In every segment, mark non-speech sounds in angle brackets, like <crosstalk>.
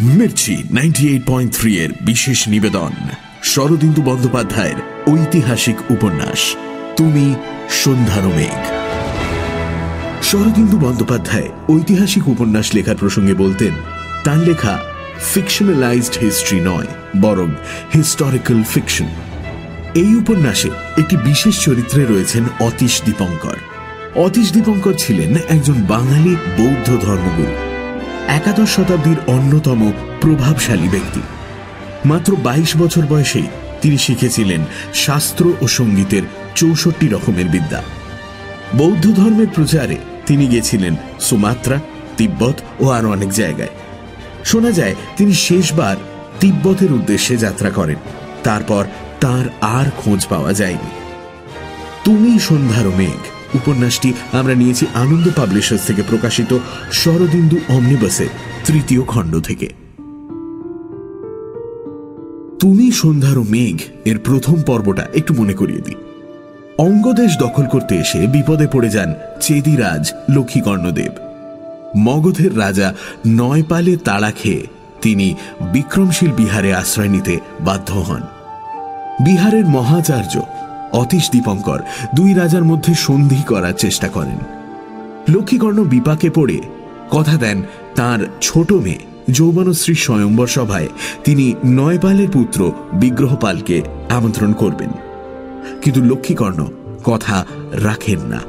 Mirchi ninety এর বিশেষ নিবেদন, শরদিন্দু বন্দ্যোপাধ্যায়ের ঐতিহাসিক উপন্যাস, তুমি সন্ধ্যার মেঘ শরদিন্দু বন্দ্যোপাধ্যায় ঐতিহাসিক উপন্যাস লেখার প্রসঙ্গে বলতেন, তার লেখা ফিকশনালাইজড হিস্ট্রি নয়, বরং হিস্টোরিক্যাল ফিকশন এই উপন্যাসে একটি বিশেষ চরিত্রে রয়েছেন অতীশ দীপঙ্কর। অতীশ দীপঙ্কর ছিলেন একজন বাঙালি বৌদ্ধ ধর্মগুরু। একাদশ শতাব্দীর অন্যতম প্রভাবশালী ব্যক্তি। মাত্র ২২ বছর বয়সেই তিনি শিখেছিলেন শাস্ত্র ও সঙ্গীতের চৌষট্টি রকমের বিদ্যা। বৌদ্ধ ধর্মের প্রচারে তিনি গেছিলেন সুমাত্রা, তিব্বত ও আরও অনেক জায়গায়। শোনা যায়, তিনি শেষবার তিব্বতের উদ্দেশ্যে যাত্রা করেন। তারপর তার আর খোঁজ পাওয়া যায়নি। তুমি সন্ধ্যার মেঘ। উপন্যাসটি আমরা নিয়েছি আনন্দ পাবলিশার্স থেকে প্রকাশিত শরদিন্দু অমনিবাসের তৃতীয় খণ্ড থেকে। তুমি, সন্ধ্যার মেঘ, এর প্রথম পর্বটা একটু মনে করিয়ে দিই। অঙ্গদেশ দখল করতে এসে বিপদে পড়ে যান চেদিরাজ, লক্ষ্মীকর্ণদেব। মগধের রাজা নয়পালে তাড়া খেয়ে তিনি বিক্রমশীল বিহারে আশ্রয় নিতে বাধ্য হন। বিহারের মহাচার্য অতীশ দীপঙ্কর দুই রাজার মধ্যে সন্ধি করার চেষ্টা করেন। লক্ষ্মীকর্ণ বিপাকে পড়ে কথা দেন তার ছোট মেয়ে, যৌবনশ্রী স্বয়ম্বর সভায় তিনি নয়পালের পুত্র বিগ্রহপালকে আমন্ত্রণ করবেন। কিন্তু লক্ষ্মীকর্ণ কথা রাখেন না।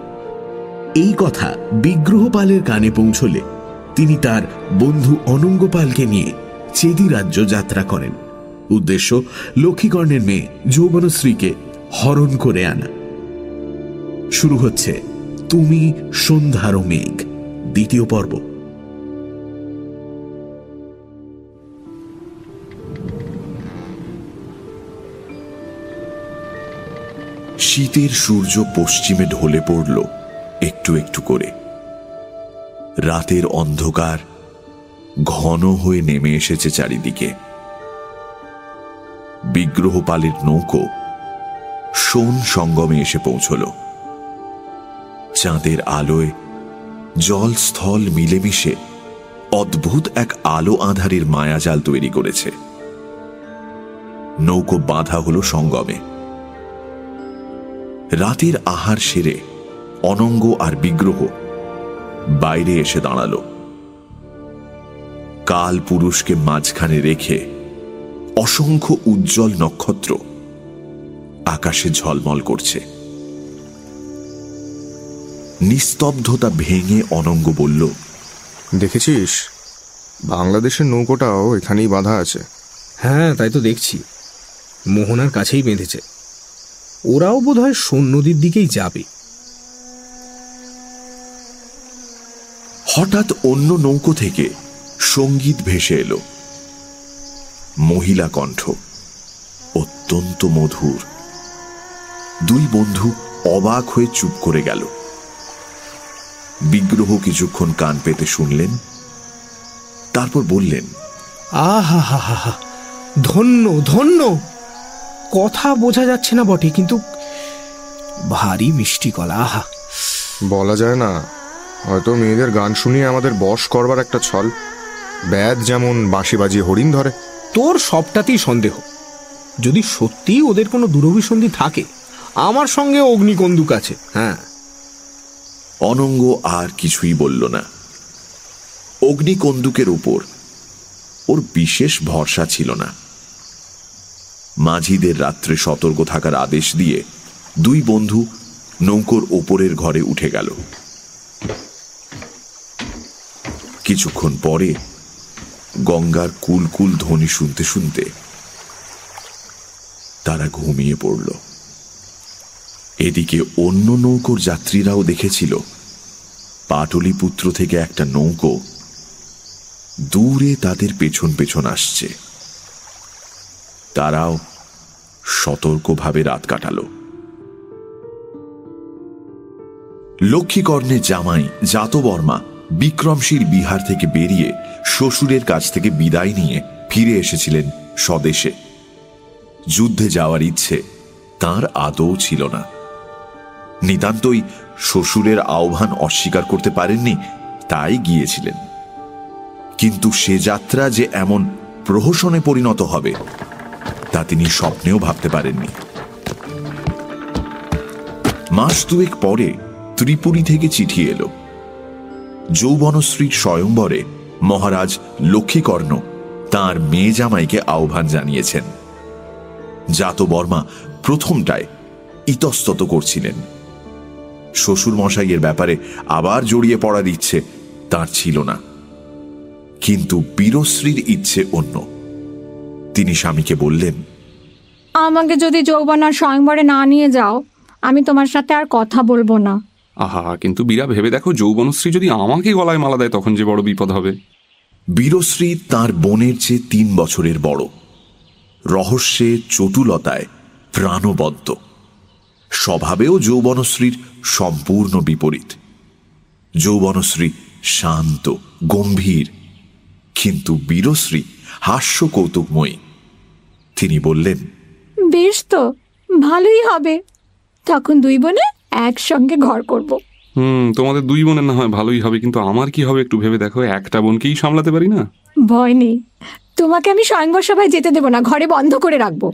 এই কথা বিগ্রহপালের কানে পৌঁছলে তিনি তার বন্ধু অনঙ্গপালকে নিয়ে চেদি রাজ্য যাত্রা করেন। উদ্দেশ্য লক্ষ্মীকর্ণের মেয়ে যৌবনশ্রীকে হরণ করে আনা। শুরু হচ্ছে তুমি সন্ধ্যার মেঘ, দ্বিতীয় পর্ব। শীতের সূর্য পশ্চিমে ঢলে পড়ল একটু একটু করে। রাতের অন্ধকার ঘন হয়ে নেমে এসেছে চারিদিকে। বিগ্রহপালের নৌকো সোন সঙ্গমে এসে পৌঁছল। চাঁদের আলোয় জল স্থল মিলেমিশে অদ্ভুত এক আলো আধারের মায়াজাল তৈরি করেছে। নৌকো বাঁধা হল সঙ্গমে। রাতের আহার সেরে অনঙ্গ আর বিগ্রহ বাইরে এসে দাঁড়াল। কাল পুরুষকে মাঝখানে রেখে অসংখ্য উজ্জ্বল নক্ষত্র আকাশে ঝলমল করছে। নিস্তব্ধতা ভেঙে অনঙ্গ বলল দেখেছিস? বাংলাদেশের নৌকোটাও এখানেই বাঁধা আছে। হ্যাঁ তাই তো দেখছি। মোহনার কাছেই বেঁধেছে। ওরাও বোধহয় সোন নদীর দিকেই যাবে। হঠাৎ অন্য নৌকো থেকে সংগীত ভেসে এলো। মহিলা কণ্ঠ অত্যন্ত মধুর। দুই বন্ধু অবাক হয়ে চুপ করে গেল। বিগ্রহ কিছুক্ষণ কান পেতে শুনলেন তারপর বললেন আহা হা হা হা ধন্য ধন্য! কথা বোঝা যাচ্ছে না বটে কিন্তু ভারী মিষ্টি কলা আহা! বলা যায় না হয়তো মেয়েদের গান শুনিয়ে আমাদের বশ করবার একটা ছল ব্যাদ যেমন বাঁশি বাজিয়ে হরিণ ধরে। তোর সবটাতেই সন্দেহ। যদি সত্যি ওদের কোনো দুরভিসন্ধি থাকে আমার সঙ্গে অগ্নিকন্দুক আছে হ্যাঁ। অনঙ্গ আর কিছুই বলল না। অগ্নিকন্দুকের উপর ওর বিশেষ ভরসা ছিল না। মাঝিদের রাত্রে সতর্ক থাকার আদেশ দিয়ে দুই বন্ধু নৌকোর ওপরের ঘরে উঠে গেল। কিছুক্ষণ পরে গঙ্গার কুলকুল ধ্বনি শুনতে শুনতে তারা ঘুমিয়ে পড়ল। এদিকে অন্য নৌকোর যাত্রীরাও দেখেছিল। পাটলিপুত্র থেকে একটা নৌকো দূরে তাদের পেছন পেছন আসছে। তারাও সতর্কভাবে রাত কাটাল। লক্ষ্মীকর্ণের জামাই জাতবর্মা বিক্রমশীল বিহার থেকে বেরিয়ে শ্বশুরের কাছ থেকে বিদায় নিয়ে ফিরে এসেছিলেন স্বদেশে। যুদ্ধে যাওয়ার ইচ্ছে তার আদৌ ছিল না। নিতান্তই শ্বশুরের আহ্বান অস্বীকার করতে পারেননি, তাই গিয়েছিলেন। কিন্তু সে যাত্রা যে এমন প্রহসনে পরিণত হবে, তা তিনি স্বপ্নেও ভাবতে পারেননি। মাস দুয়েক পরে ত্রিপুরী থেকে চিঠি এলো। যৌবনশ্রীর স্বয়ংবরে মহারাজ লক্ষ্মীকর্ণ তার মেয়ে জামাইকে আহ্বান জানিয়েছেন। জাত বর্মা প্রথমটায় ইতস্তত করছিলেন। শ্বশুর মশাইয়ের ব্যাপারে আবার জড়িয়ে পড়ার ইচ্ছে তার ছিল না। কিন্তু বীরশ্রীর ইচ্ছে অন্য। তিনি স্বামীকে বললেন আমাকে যদি যৌবনার স্বয়ংবরে না নিয়ে যাও আমি তোমার সাথে আর কথা বলব না। আহা কিন্তু বীরা ভেবে দেখো যৌবনশ্রী যদি আমাকে গলায় মালা দেয় তখন যে বড় বিপদ হবে। বীরশ্রী তার বোনের চেয়ে তিন বছরের বড়। রহস্যে চটুলতায় প্রাণবন্ত। স্বভাবেও যৌবনশ্রীর সম্পূর্ণ বিপরীত। যৌবনশ্রী শান্ত গম্ভীর কিন্তু বীরশ্রী হাস্য কৌতুকময়ী তিনি বললেন বেশ তো ভালোই হবে। তখন দুই বোনে একসঙ্গে ঘর করব। হুম তোমাদের দুই বোনের না হয় ভালোই হবে কিন্তু আমার কি হবে একটু ভেবে দেখো একটা বোনকেই সামলাতে পারি না? ভয় নেই। তোমাকে আমি স্বয়ংবর সভায় যেতে দেবো না ঘরে বন্ধ করে রাখব।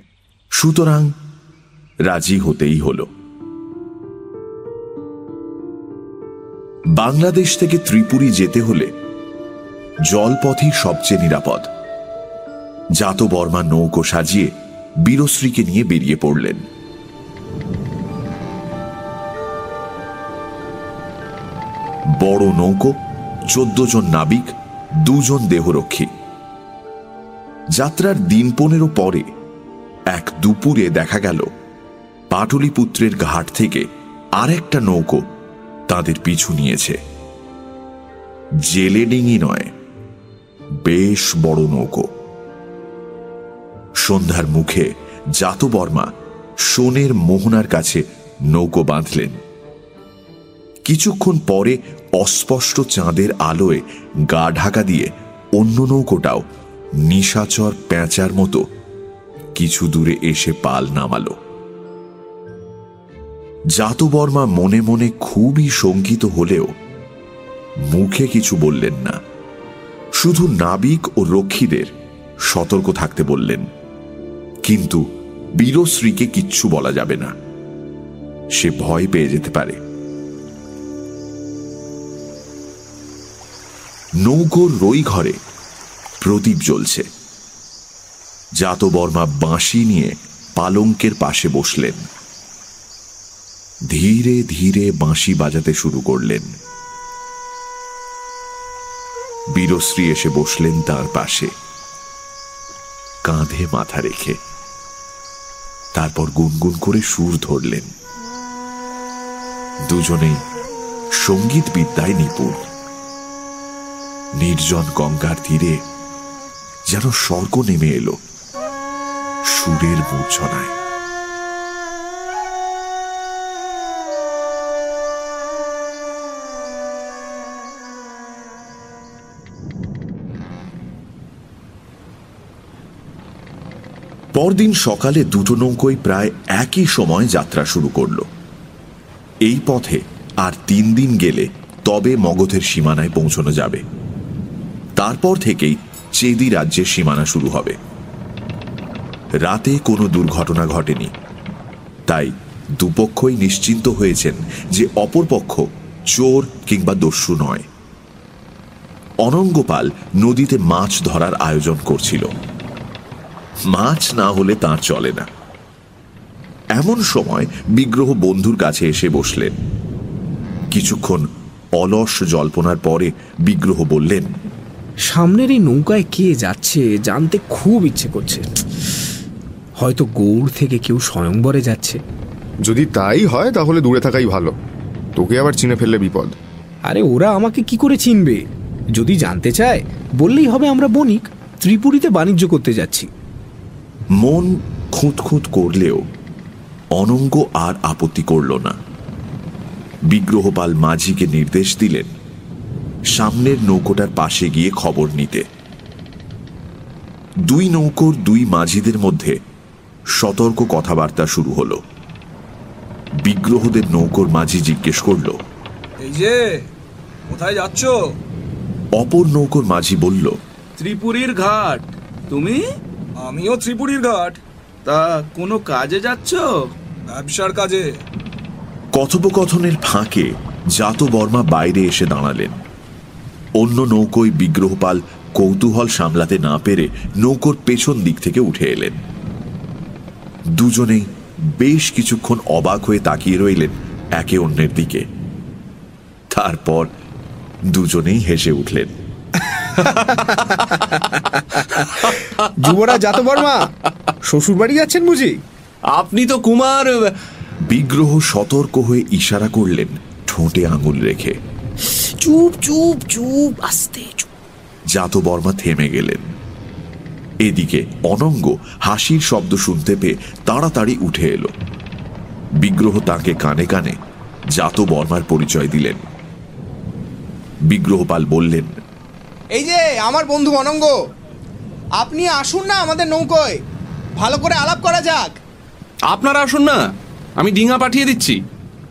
সুতরাং রাজি হতেই হল। বাংলাদেশ থেকে ত্রিপুরী যেতে হলে জলপথই সবচেয়ে নিরাপদ। জাত বর্মা নৌকো সাজিয়ে বীরশ্রীকে নিয়ে বেরিয়ে পড়লেন। বড় নৌকো, চোদ্দ জন নাবিক দুজন দেহরক্ষী। যাত্রার দিন পনেরো পরে এক দুপুরে দেখা গেল পাটলিপুত্রের ঘাট থেকে আরেকটা নৌকো তাদের পিছু নিয়েছে। জেলে ডিঙি নয়, বেশ বড় নৌকো। সন্ধ্যার মুখে জাতবর্মা সোনের মোহনার কাছে নৌকো বাঁধলেন। কিছুক্ষণ পরে অস্পষ্ট চাঁদের আলোয় গা ঢাকা দিয়ে অন্য নৌকোটাও নিশাচর প্যাঁচার মতো কিছু দূরে এসে পাল নামালো। জাতবর্মা মনে মনে খুবই শঙ্কিত হলেও মুখে কিছু বললেন না। শুধু নাবিক ও রক্ষীদের সতর্ক থাকতে বললেন। কিন্তু বীরশ্রীকে কিচ্ছু বলা যাবে না। সে ভয় পেয়ে যেতে পারে। নৌকোর রই ঘরে প্রদীপ জ্বলছে। জাতবর্মা বাঁশি নিয়ে পালঙ্কের পাশে বসলেন। ধীরে ধীরে বাঁশি বাজাতে শুরু করলেন। বীরশ্রী এসে বসলেন তার পাশে। কাঁধে মাথা রেখে। তারপর গুনগুন করে সুর ধরলেন। দুজনেই সংগীত বিদ্যায় নিপুণ। নির্জন গঙ্গার তীরে যেন স্বর্গ নেমে এলো। সুরের মূর্ছনায়। পরদিন সকালে দুটো নৌকোই প্রায় একই সময় যাত্রা শুরু করল। এই পথে আর তিন দিন গেলে তবে মগধের সীমানায় পৌঁছানো যাবে। তারপর থেকেই চেদি রাজ্যের সীমানা শুরু হবে। রাতে কোনো দুর্ঘটনা ঘটেনি। তাই দুপক্ষই নিশ্চিন্ত হয়েছেন যে অপরপক্ষ চোর কিংবা দস্যু নয়। অনঙ্গপাল নদীতে মাছ ধরার আয়োজন করছিল। মাছ না হলে তার চলে না। এমন সময় বিগ্রহ বন্ধুর কাছে এসে বসলেন। কিছুক্ষণ অলস জল্পনার পরে বিগ্রহ বললেন সামনের এই নৌকায় কে যাচ্ছে জানতে খুব ইচ্ছে করছে। হয়তো গৌড় থেকে কেউ স্বয়ংবরে যাচ্ছে। যদি তাই হয় তাহলে দূরে থাকাই ভালো। তোকে আবার চিনে ফেললে বিপদ। আরে ওরা আমাকে কি করে চিনবে? যদি জানতে চায় বললেই হবে আমরা বণিক। ত্রিপুরীতে বাণিজ্য করতে যাচ্ছি। মন খুঁত খুঁত করলেও অনঙ্গ আর আপত্তি করল না। বিগ্রহপাল মাঝিকে নির্দেশ দিলেন সামনের নৌকোটার পাশে গিয়ে খবর নিতে। দুই নৌকোর দুই মাঝিদের মধ্যে সতর্ক কথাবার্তা শুরু হলো। বিগ্রহদের নৌকোর মাঝি জিজ্ঞেস করল এই যে কোথায় যাচ্ছ? অপর নৌকোর মাঝি বলল ত্রিপুরীর ঘাট। তুমি? আমিও ত্রিপুরীর ঘাট। তা কোনো কাজে যাচ্ছ? ব্যবসার কাজে। কথোপকথনের ফাঁকে জাত বর্মা বাইরে এসে দাঁড়ালেন। অন্য নৌকোয় বিগ্রহপাল কৌতূহল সামলাতে না পেরে নৌকোর পেছন দিক থেকে উঠে এলেন। দুজনেই বেশ কিছুক্ষণ অবাক হয়ে তাকিয়ে রইলেন একে অন্যের দিকে। তারপর দুজনেই হেসে উঠলেন। যুবরাজ জাতবর্মা শ্বশুর বাড়ি যাচ্ছেন বুঝি? আপনি তো কুমার বিগ্রহ সতর্ক হয়ে ইশারা করলেন ঠোঁটে আঙুল রেখে। চুপ চুপ চুপ আস্তে চুপ। জাত বর্মা থেমে গেলেন। এদিকে অনঙ্গ হাসির শব্দ শুনতে পেয়ে তাড়াতাড়ি উঠে এলো। বিগ্রহ তাকে কানে কানে জাত বর্মার পরিচয় দিলেন। বিগ্রহপাল বললেন এই যে আমার বন্ধু অনঙ্গ। আপনি আসুন না আমাদের নৌকোয়। ভালো করে আলাপ করা যাক। আপনারা আসুন না আমি ডিঙা পাঠিয়ে দিচ্ছি।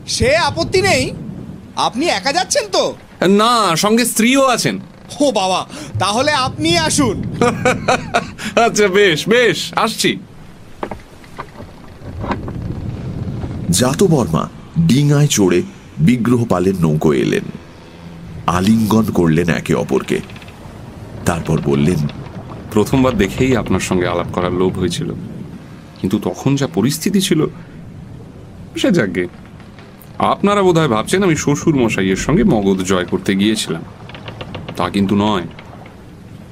সে আপত্তি নেই। আপনি একা যাচ্ছেন তো? না সঙ্গে স্ত্রীও আছেন। ও বাবা তাহলে আপনি আসুন। <laughs> আচ্ছা বেশ বেশ আসছি। জাতবর্মা ডিঙায় চড়ে বিগ্রহপালের নৌকো এলেন। আলিঙ্গন করলেন একে অপরকে। তারপর বললেন প্রথমবার দেখেই আপনার সঙ্গে আলাপ করার লোভ হয়েছিল। কিন্তু তখন যা পরিস্থিতি ছিল সে যাকে। আপনারা বোধহয় ভাবছেন আমি শ্বশুর মশাইয়ের সঙ্গে মগধ জয় করতে গিয়েছিলাম। তা কিন্তু নয়।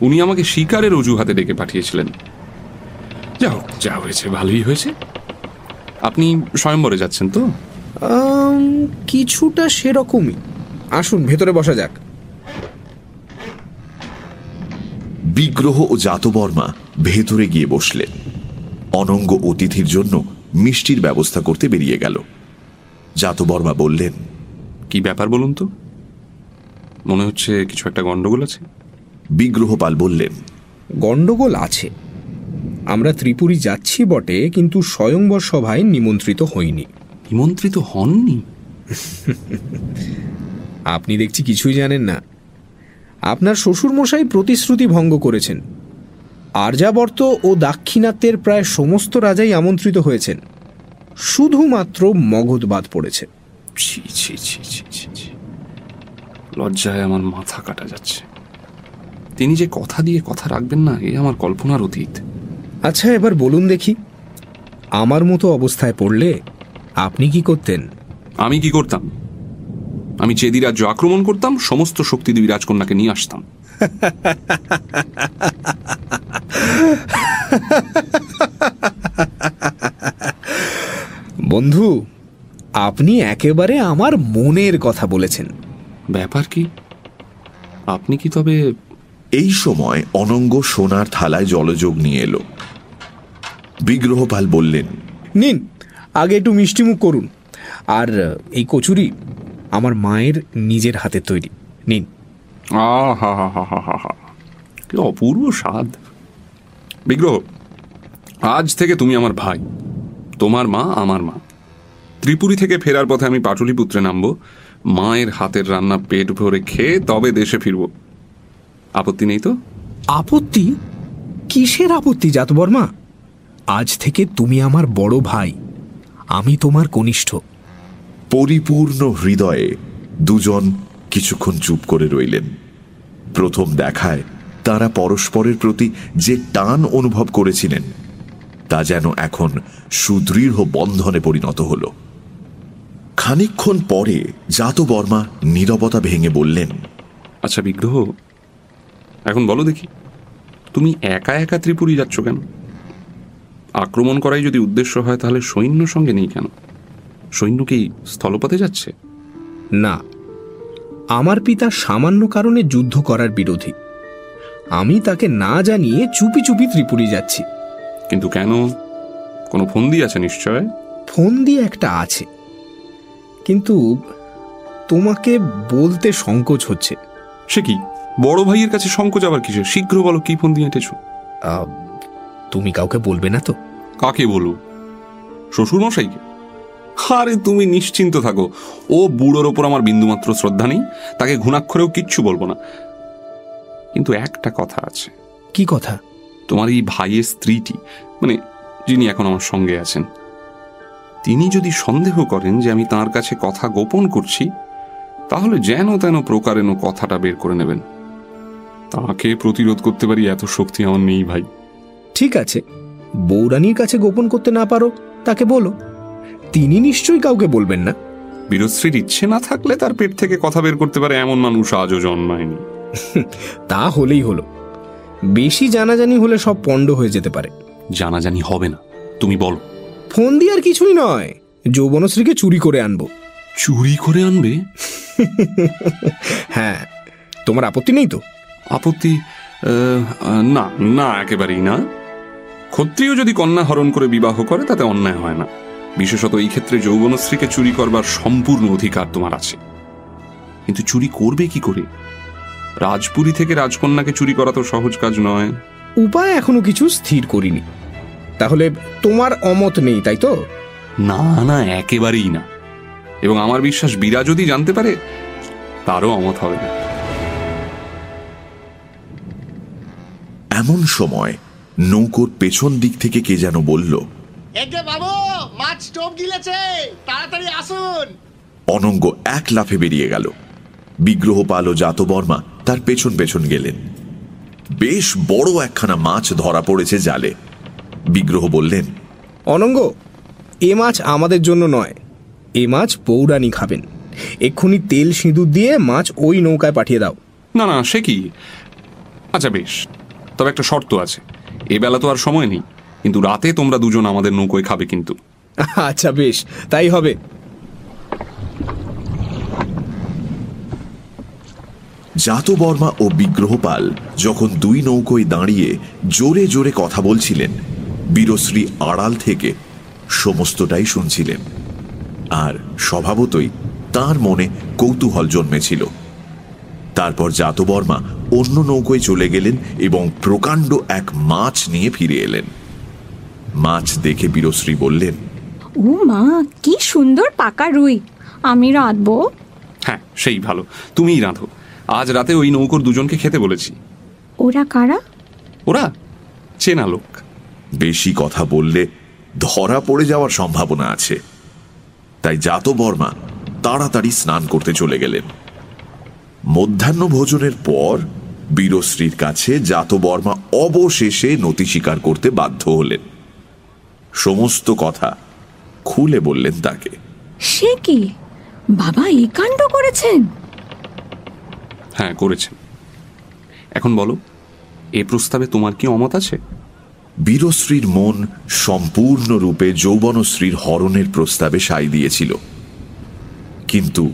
উনি আমাকে শিকারের অজুহাতে ডেকে পাঠিয়েছিলেন। যাও যা হয়েছে ভালোই হয়েছে। আপনি স্বয়ম্বরে যাচ্ছেন তো? কিছুটা সেরকমই। আসুন ভেতরে বসা যাক। বিগ্রহ ও জাতবর্মা ভেতরে গিয়ে বসলেন। অনঙ্গ অতিথির জন্য মিষ্টির ব্যবস্থা করতে বেরিয়ে গেল। জাতবর্মা বললেন কি ব্যাপার বলুন তো? মনে হচ্ছে কিছু একটা গন্ডগোল আছে? বিগ্রহপাল বললেন গন্ডগোল আছে। আমরা ত্রিপুরী যাচ্ছি বটে কিন্তু স্বয়ংবর সভায় নিমন্ত্রিত হইনি। নিমন্ত্রিত হননি? <laughs> আপনি দেখছি কিছুই জানেন না। আপনার শ্বশুরমশাই প্রতিশ্রুতি ভঙ্গ করেছেন। আর্যাবর্ত ও দাক্ষিণাত্যের প্রায় সমস্ত রাজাই আমন্ত্রিত হয়েছেন। শুধুমাত্র মগধ বাদ পড়েছে। ছি ছি ছি ছি ছি ছি। লজ্জায় আমার মাথা কাটা যাচ্ছে। তিনি যে কথা দিয়ে কথা রাখবেন না এ আমার কল্পনার অতীত। আচ্ছা এবার বলুন দেখি আমার মতো অবস্থায় পড়লে আপনি কি করতেন? আমি কি করতাম? আমি চেদি রাজ্য আক্রমণ করতাম সমস্ত শক্তি দেবী রাজকন্যাকে নিয়ে আসতাম। বন্ধু আপনি একেবারে আমার মনের কথা বলেছেন। ব্যাপার কি? আপনি কি তবে এই সময় অনঙ্গ সোনার থালায় জলযোগ নিয়ে এলো। বিগ্রহপাল বললেন নিন আগে একটু মিষ্টিমুখ করুন। আর এই কচুরি আমার মায়ের নিজের হাতে তৈরি। নিন। আহা হা হা হা হা হা কি অপূর্ব স্বাদ। বিগ্রহ আজ থেকে তুমি আমার ভাই। তোমার মা আমার মা। ত্রিপুরী থেকে ফেরার পথে আমি পাটুলিপুত্রে নামবো। মায়ের হাতের রান্না পেট ভরে খেয়ে তবে দেশে ফিরবো। আপত্তি নেই তো? আপত্তি? কিসের আপত্তি জাতবর্মা? আজ থেকে তুমি আমার বড় ভাই। আমি তোমার কনিষ্ঠ। পরিপূর্ণ হৃদয়ে দুজন কিছুক্ষণ চুপ করে রইলেন। প্রথম দেখায় তারা পরস্পরের প্রতি যে টান অনুভব করেছিলেন, তা যেন এখন সুদৃঢ় বন্ধনে পরিণত হল। খানিকক্ষণ পরে জাতবর্মা নীরবতা ভেঙে বললেন আচ্ছা বিগ্রহ, এখন বলো দেখি, তুমি একা একা ত্রিপুরী যাচ্ছ কেন? আক্রমণ করাই যদি উদ্দেশ্য হয়, তাহলে সৈন্য সঙ্গে নেই কেন? সৈন্য কি স্থলপথে যাচ্ছে? না। আমার পিতা সামান্য কারণে যুদ্ধ করার বিরোধী। আমি তাকে না জানিয়ে চুপি চুপি ত্রিপুরী যাচ্ছি। কিন্তু কেন? কোনো ফন্দি আছে নিশ্চয়? ফোন দিয়ে একটা আছে। কিন্তু তোমাকে বলতে সংকোচ হচ্ছে। সে কি? বড় ভাইয়ের কাছে সংকোচ আবার কিসে শীঘ্র বলো কি ফন্দি এঁটেছ তুমি কাউকে বলবে না তো? কাকে বলব শ্বশুর মশাইকে আরে তুমি নিশ্চিন্ত থাকো। ও বুড়োর ওপর আমার বিন্দুমাত্র শ্রদ্ধা নেই তাকে ঘুণাক্ষরেও কিচ্ছু বলব না। কিন্তু একটা কথা আছে। কি কথা? তোমার এই ভাইয়ের স্ত্রীটি মানে যিনি এখন আমার সঙ্গে আছেন তিনি যদি সন্দেহ করেন যে আমি তার কাছে কথা গোপন করছি তাহলে যেন তেন প্রকারেণ কথাটা বের করে নেবেন। তাকে প্রতিরোধ করতে পারি এত শক্তি আমার নেই ভাই। ঠিক আছে। বৌরানীর কাছে গোপন করতে না পারো তাকে বলো। তিনি নিশ্চয়ই কাউকে বলবেন না। বীরশ্রীর ইচ্ছে না থাকলে তার পেট থেকে কথা বের করতে পারে এমন মানুষ আজও জন্মায়নি। <laughs> তা হলেই হলো। বেশি জানাজানি হলে সব পণ্ড হয়ে যেতে পারে। জানাজানি হবে না। তুমি বলো। ফোন দিয়ে আর কিছুই নয়। যৌবনশ্রীকে চুরি করে আনব। চুরি করে আনবে? <laughs> হ্যাঁ। তোমার আপত্তি নেই তো? আপত্তি না না একেবারেই না। ক্ষত্রিয় যদি কন্যা হরণ করে বিবাহ করে তাতে অন্যায় হয় না। বিশেষত এই ক্ষেত্রে যৌবনশ্রীকে চুরি করবার সম্পূর্ণ অধিকার তোমার আছে। কিন্তু চুরি করবে কি করে? রাজপুরী থেকে রাজকন্যাকে চুরি করা তো সহজ কাজ নয়। উপায় এখনও কিছু স্থির করিনি। তাহলে তোমার অমত নেই তাই তো? না না একেবারেই না। এবং আমার বিশ্বাস বীরা যদি জানতে পারে তারও অমত হবে না। এমন সময় নৌকোর পেছন দিক থেকে কে যেন বলল একে বাবু মাছ স্টোভ গিলেছে। তাড়াতাড়ি আসুন। অনঙ্গ এক লাফে বেরিয়ে গেল। বিগ্রহপাল ও জাতবর্মা তার পেছন পেছন গেলেন। বেশ বড় একখানা মাছ ধরা পড়েছে জালে। বিগ্রহ বললেন অনঙ্গ এ মাছ আমাদের জন্য নয়। এ মাছ পৌরাণী খাবেন। এক্ষুনি তেল সিঁদুর দিয়ে মাছ ওই নৌকায় পাঠিয়ে দাও। না না সে কি? আচ্ছা বেশ। তবে একটা শর্ত আছে। এ বেলা তো আর সময় নেই। কিন্তু রাতে তোমরা দুজন আমাদের নৌকোয় খাবে কিন্তু। আচ্ছা বেশ তাই হবে। জাতবর্মা ও বিগ্রহপাল যখন দুই নৌকোয় দাঁড়িয়ে জোরে জোরে কথা বলছিলেন বীরশ্রী আড়াল থেকে সমস্তটাই শুনছিলেন। আর স্বভাবতই তার মনে কৌতূহল জন্মেছিল। তারপর জাতবর্মা অন্য নৌকোয় চলে গেলেন এবং প্রকাণ্ড এক মাছ নিয়ে ফিরে এলেন। মাছ দেখে বীরশ্রী বললেন ও মা কি সুন্দর পাকা রুই। আমি রাঁধবো? হ্যাঁ সেই ভালো। তুমিই রাঁধো। আজ রাতে ওই নৌকোর দুজনকে খেতে বলেছি। ওরা কারা? ওরা চেনা লোক। বেশি কথা বললে ধরা পড়ে যাওয়ার সম্ভাবনা আছে। তাই জাতবর্মা তাড়াতাড়ি স্নান করতে চলে গেলেন। মধ্যাহ্ন ভোজনের পর বীরশ্রীর কাছে জাতবর্মা অবশেষে নতি স্বীকার করতে বাধ্য হলেন। সমস্ত কথা খুলে বললেন তাকে। সে কি? বাবা এই কাণ্ড করেছেন? হ্যাঁ করেছেন। এখন বলো এ প্রস্তাবে তোমার কি অমত আছে? বীরশ্রীর মন সম্পূর্ণরূপে যৌবনশ্রীর হরণের প্রস্তাবে সাই দিয়েছিল। কিন্তু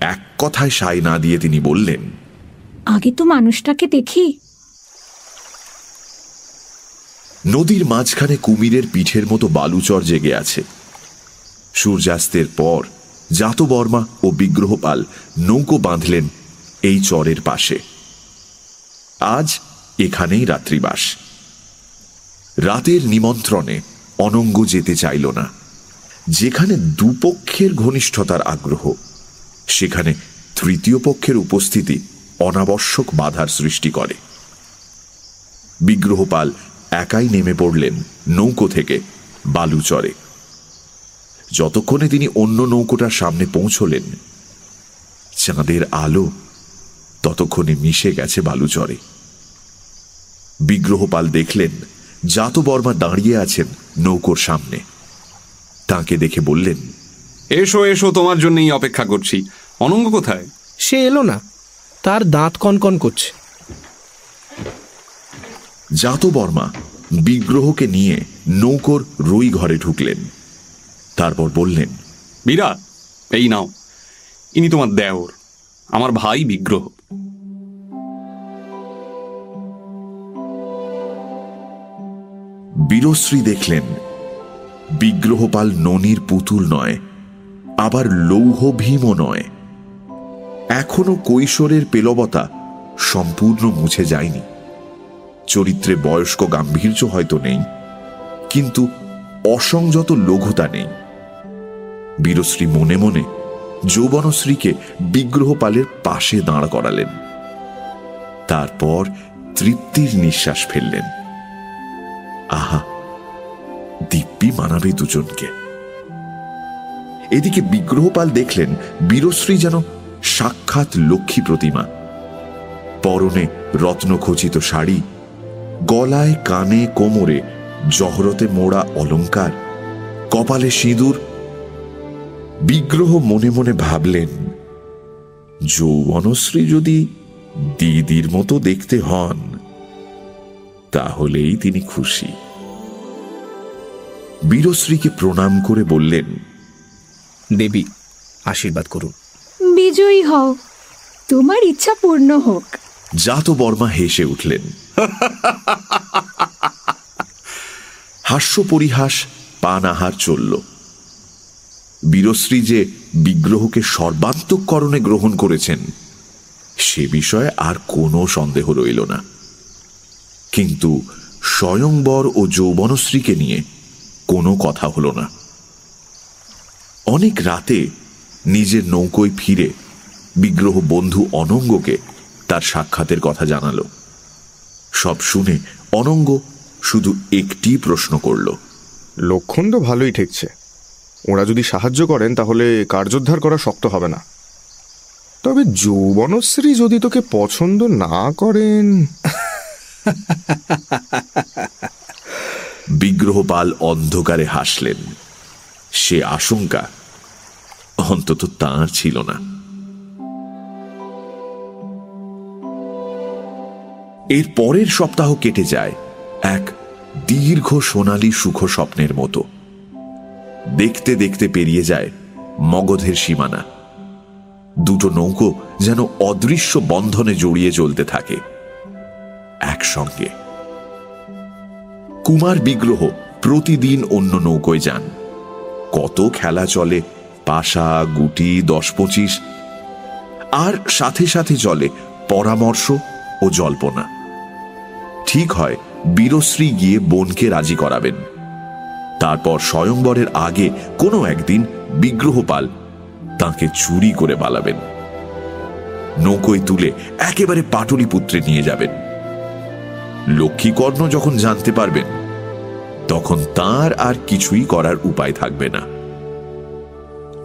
এক কথায় সাই না দিয়ে তিনি বললেন আগে তো মানুষটাকে দেখি। নদীর মাঝখানে কুমিরের পিঠের মতো বালুচর জেগে আছে। সূর্যাস্তের পর জাতবর্মা ও বিগ্রহপাল নৌকো বাঁধলেন এই চরের পাশে। আজ এখানেই রাত্রিবাস। রাতের নিমন্ত্রণে অনঙ্গ যেতে চাইল না। যেখানে দুপক্ষের ঘনিষ্ঠতার আগ্রহ, সেখানে তৃতীয় পক্ষের উপস্থিতি অনাবশ্যক বাধার সৃষ্টি করে। বিগ্রহপাল একাই নেমে পড়লেন নৌকো থেকে বালুচরে যতক্ষণে তিনি অন্য নৌকোটার সামনে পৌঁছলেন চাঁদের আলো ততক্ষণে মিশে গেছে বালুচরে বিগ্রহপাল দেখলেন জাতবর্মা দাঁড়িয়ে আছেন নৌকোর সামনে। তাকে দেখে বললেন এসো এসো তোমার জন্যই অপেক্ষা করছি। অনঙ্গ কোথায়? সে এলো না তার দাঁত কনকন করছে। জাতবর্মা বিগ্রহকে নিয়ে নৌকোর রই ঘরে ঢুকলেন। তারপর বললেন বীরা এই নাও ইনি তোমার দেওর আমার ভাই বিগ্রহ। বীরশ্রী দেখলেন বিগ্রহপাল ননির পুতুল নয় আবার লৌহ ভীমও নয়। এখনও কৈশোরের পেলবতা সম্পূর্ণ মুছে যায়নি। চরিত্রে বয়স্ক গাম্ভীর্য হয়তো নেই, কিন্তু অসংযত লঘুতা নেই। বীরশ্রী মনে মনে যৌবনশ্রীকে বিগ্রহপালের পাশে দাঁড় করালেন। তারপর তৃপ্তির নিঃশ্বাস ফেললেন। আহা, দিব্যি মানাবে দুজনকে। এদিকে বিগ্রহপাল দেখলেন বীরশ্রী যেন সাক্ষাৎ লক্ষ্মী প্রতিমা। পরনে রত্নখচিত শাড়ি গলায় কানে কোমরে জহরতে মোড়া অলংকার কপালে সিঁদুর। বিগ্রহ মনে মনে ভাবলেন যৌবনশ্রী যদি দিদির মতো দেখতে হন তাহলেই তিনি খুশি। বীরশ্রীকে প্রণাম করে বললেন দেবী আশীর্বাদ করুন। বিজয়ী হও। তোমার ইচ্ছা পূর্ণ হোক। জাত বর্মা হেসে উঠলেন। হাস্য পরিহাস পান আহার চলল। বীরশ্রী যে বিগ্রহকে সর্বান্তকরণে গ্রহণ করেছেন, সে বিষয়ে আর কোনো সন্দেহ রইল না। কিন্তু স্বয়ংবর ও যৌবনশ্রীকে নিয়ে কোনো কথা হলো না। অনেক রাতে নিজের নৌকোয় ফিরে বিগ্রহ বন্ধু অনঙ্গকে তার সাক্ষাতের কথা জানালো। সব শুনে অনঙ্গ শুধু একটি প্রশ্ন করল। লক্ষণ তো ভালোই ঠেকছে। ওরা যদি সাহায্য করেন তাহলে কার্যোদ্ধার করা শক্ত হবে না। তবে যৌবনশ্রী যদি তোকে পছন্দ না করেন। <laughs> বিগ্রহপাল অন্ধকারে হাসলেন। সে আশঙ্কা অন্তত তাঁর ছিল না। এর পরের সপ্তাহ কেটে যায় এক দীর্ঘ সোনালী সুখ স্বপ্নের মতো। দেখতে দেখতে পেরিয়ে যায় মগধের সীমানা। দুটো নৌকো যেন অদৃশ্য বন্ধনে জড়িয়ে চলতে থাকে। একসঙ্গে। কুমার বিগ্রহ প্রতিদিন অন্য নৌকোয় যান। কত খেলা চলে, পাশা, গুটি, দশ পঁচিশ। আর সাথে সাথে চলে পরামর্শ ও জল্পনা। ঠিক হয়, বীরশ্রী গিয়ে বোনকে রাজি করাবেন। তারপর স্বয়ংবরের আগে কোনো একদিন বিগ্রহপাল তাকে চুরি করে পালাবেন। নৌকোয় তুলে একেবারে পাটলিপুত্রে নিয়ে যাবেন। লক্ষ্মীকর্ণ যখন জানতে পারবেন, তখন তার আর কিছুই করার উপায় থাকবে না।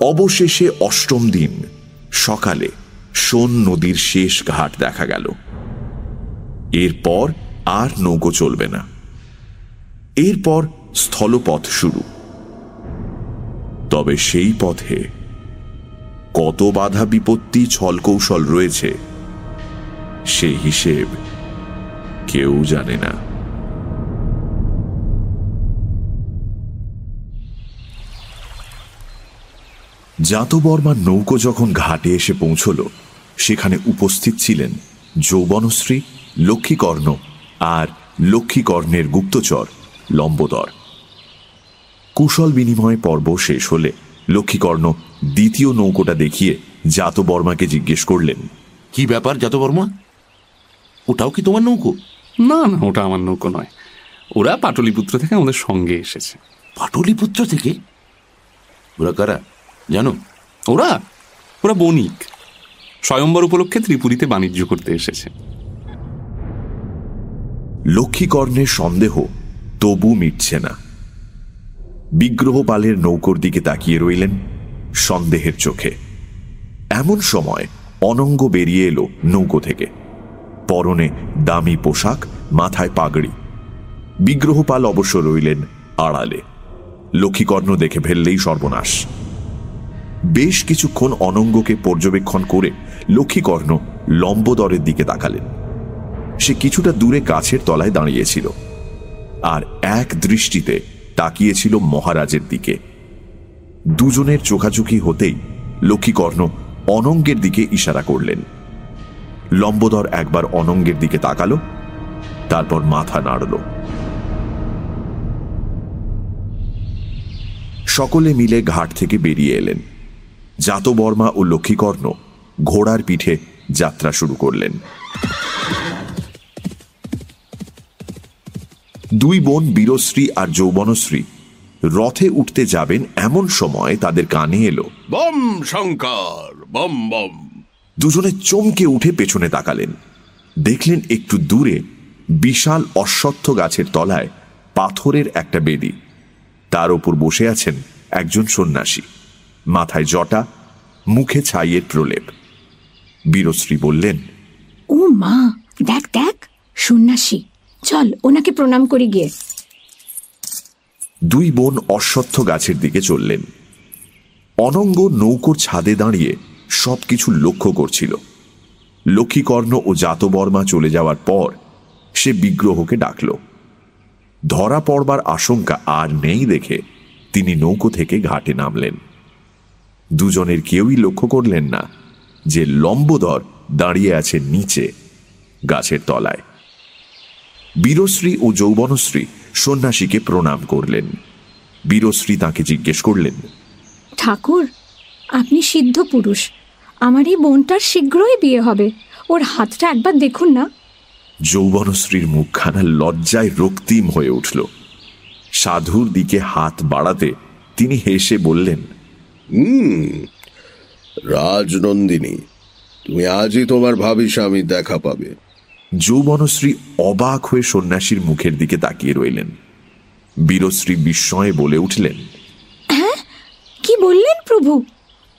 অবশেষে অষ্টম দিন, সকালে সোন নদীর শেষ ঘাট দেখা গেল। এরপর আর নৌকো চলবে না। এরপর স্থলপথ শুরু। তবে সেই পথে কত বাধা বিপত্তি ছলকৌশল রয়েছে, সে হিসেব কেউ জানে না। জাতবর্মার নৌকো যখন ঘাটে এসে পৌঁছল, সেখানে উপস্থিত ছিলেন যৌবনশ্রী লক্ষ্মীকর্ণ আর লক্ষ্মীকর্ণের গুপ্তচর লম্বোদর। কুশল বিনিময় পর্ব শেষ হলে লক্ষ্মীকর্ণ দ্বিতীয় নৌকোটা দেখিয়ে জাতবর্মাকে জিজ্ঞেস করলেন কি ব্যাপার জাতবর্মা? ওটাও কি তোমার নৌকো? না না ওটা আমার নৌকো নয়। ওরা পাটলিপুত্র থেকে আমাদের সঙ্গে এসেছে। পাটলিপুত্র থেকে? ওরা কারা? জানো? ওরা? ওরা বণিক। স্বয়ম্বর উপলক্ষে ত্রিপুরীতে বাণিজ্য করতে এসেছে। লক্ষ্মীকর্ণের সন্দেহ তবু মিটছে না। বিগ্রহপালের নৌকোর দিকে তাকিয়ে রইলেন সন্দেহের চোখে। এমন সময় অনঙ্গ বেরিয়ে এলো নৌকো থেকে। পরনে দামি পোশাক, মাথায় পাগড়ি। বিগ্রহপাল অবশ্য রইলেন আড়ালে। লক্ষ্মীকর্ণ দেখে ফেললেই সর্বনাশ। বেশ কিছুক্ষণ অনঙ্গকে পর্যবেক্ষণ করে লক্ষ্মীকর্ণ লম্বদরের দিকে তাকালেন। সে কিছুটা দূরে গাছের তলায় দাঁড়িয়েছিল আর এক দৃষ্টিতে তাকিয়েছিল মহারাজের দিকে। দুজনের চোখাচোখি হতেই লক্ষ্মীকর্ণ অনঙ্গের দিকে ইশারা করলেন। লম্বদর একবার অনঙ্গের দিকে তাকালো, তারপর মাথা নাড়ল। সকলে মিলে ঘাট থেকে বেরিয়ে এলেন। জাতবর্মা ও লক্ষ্মীকর্ণ ঘোড়ার পিঠে যাত্রা শুরু করলেন। দুই বোন বীরশ্রী আর যৌবনশ্রী রথে উঠতে যাবেন এমন সময় তাদের কানে এলো। বম শঙ্কর বম বম। দুজনে চমকে উঠে পেছনে তাকালেন। দেখলেন একটু দূরে বিশাল অশ্বত্থ গাছের তলায় পাথরের একটা বেদি। তার ওপর বসে আছেন একজন সন্ন্যাসী। মাথায় জটা মুখে ছাইয়ের প্রলেপ। বীরশ্রী বললেন ও মা দেখ দেখ সন্ন্যাসী। চল, ওনাকে প্রণাম করি গিয়ে। দুই বোন অশ্বত্থ গাছের দিকে চললেন। অনঙ্গ নৌকোর ছাদে দাঁড়িয়ে সবকিছু লক্ষ্য করছিল। লক্ষ্মীকর্ণ ও জাতবর্মা চলে যাওয়ার পর সে বিগ্রহকে ডাকল। ধরা পড়বার আশঙ্কা আর নেই দেখে তিনি নৌকো থেকে ঘাটে নামলেন। দুজনের কেউই লক্ষ্য করলেন না যে লম্বদর দাঁড়িয়ে আছে নিচে গাছের তলায়। বীরশ্রী ও যৌবনশ্রী সন্ন্যাসীকে প্রণাম করলেন। বীরশ্রী তাকে জিজ্ঞেস করলেন ঠাকুর আপনি সিদ্ধ পুরুষ। আমার এই বোনটার শীঘ্রই বিয়ে হবে। ওর হাতটা একবার দেখুন না। যৌবনশ্রীর মুখখানা লজ্জায় রক্তিম হয়ে উঠল। সাধুর দিকে হাত বাড়াতে তিনি হেসে বললেন হুম রাজনন্দিনী তুমি আজই তোমার ভাবি স্বামী দেখা পাবে। যৌবনশ্রী অবাক হয়ে সন্ন্যাসীর মুখের দিকে তাকিয়ে রইলেন। বীরশ্রী বিস্ময়ে বলে উঠলেন হ্যাঁ? কি বললেন প্রভু?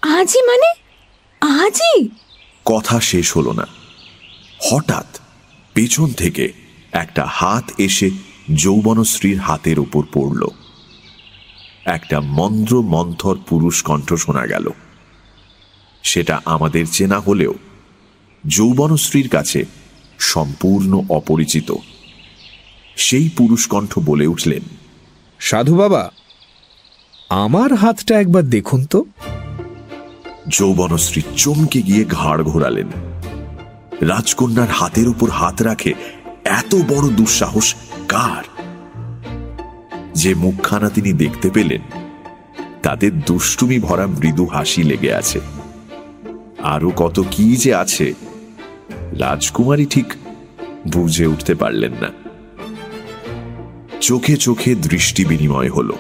আজই মানে? আজই? কথা শেষ হলো না। হঠাৎ পেছন থেকে একটা হাত এসে যৌবনশ্রীর হাতের উপর পড়ল। একটা মন্দ্র মন্থর পুরুষ কণ্ঠ শোনা গেল। সেটা আমাদের চেনা হলেও যৌবনশ্রীর কাছে সম্পূর্ণ অপরিচিত। সেই পুরুষ কণ্ঠ বলে উঠলেন সাধু বাবা আমার হাতটা একবার দেখুন তো। যৌবনশ্রী চমকে গিয়ে ঘাড় ঘোরালেন। রাজকন্যার হাতের উপর হাত রাখে এত বড় দুঃসাহস কার? যে মুখখানা তিনি দেখতে পেলেন তাদের দুষ্টুমি ভরা মৃদু হাসি লেগে আছে। আরও কত কি যে আছে রাজকুমারী ঠিক বুঝে উঠতে পারলেন না। চোখে চোখে দৃষ্টি বিনিময় হল।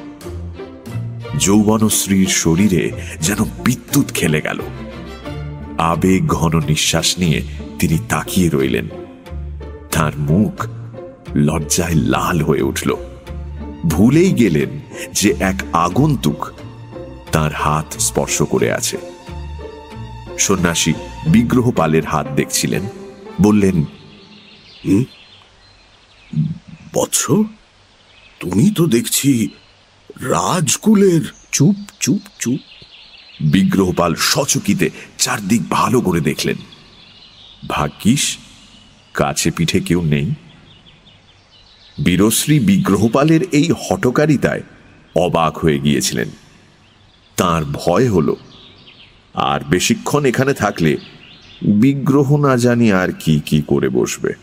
যৌবনশ্রীর শরীরে যেন বিদ্যুৎ খেলে গেল। আবেগ ঘন নিঃশ্বাস নিয়ে তিনি তাকিয়ে রইলেন। তার মুখ লজ্জায় লাল হয়ে উঠল। ভুলেই গেলেন যে এক আগন্তুক তার হাত স্পর্শ করে আছে। সন্ন্যাসী বিগ্রহপালের হাত দেখছিলেন, বললেন বৎস, তুমি তো দেখছি রাজকুলের চুপ চুপ চুপ। বিগ্রহপাল সচকিতে চারদিক ভালো করে দেখলেন। ভাগ্যিস, কাছে পিঠে কেউ নেই। বীরশ্রী বিগ্রহপালের এই হটকারিতায় অবাক হয়ে গিয়েছিলেন। তার ভয় হল আর বেশিক্ষণ এখানে থাকলে বিগ্রহ না জানি আর কি কি করে বসবে।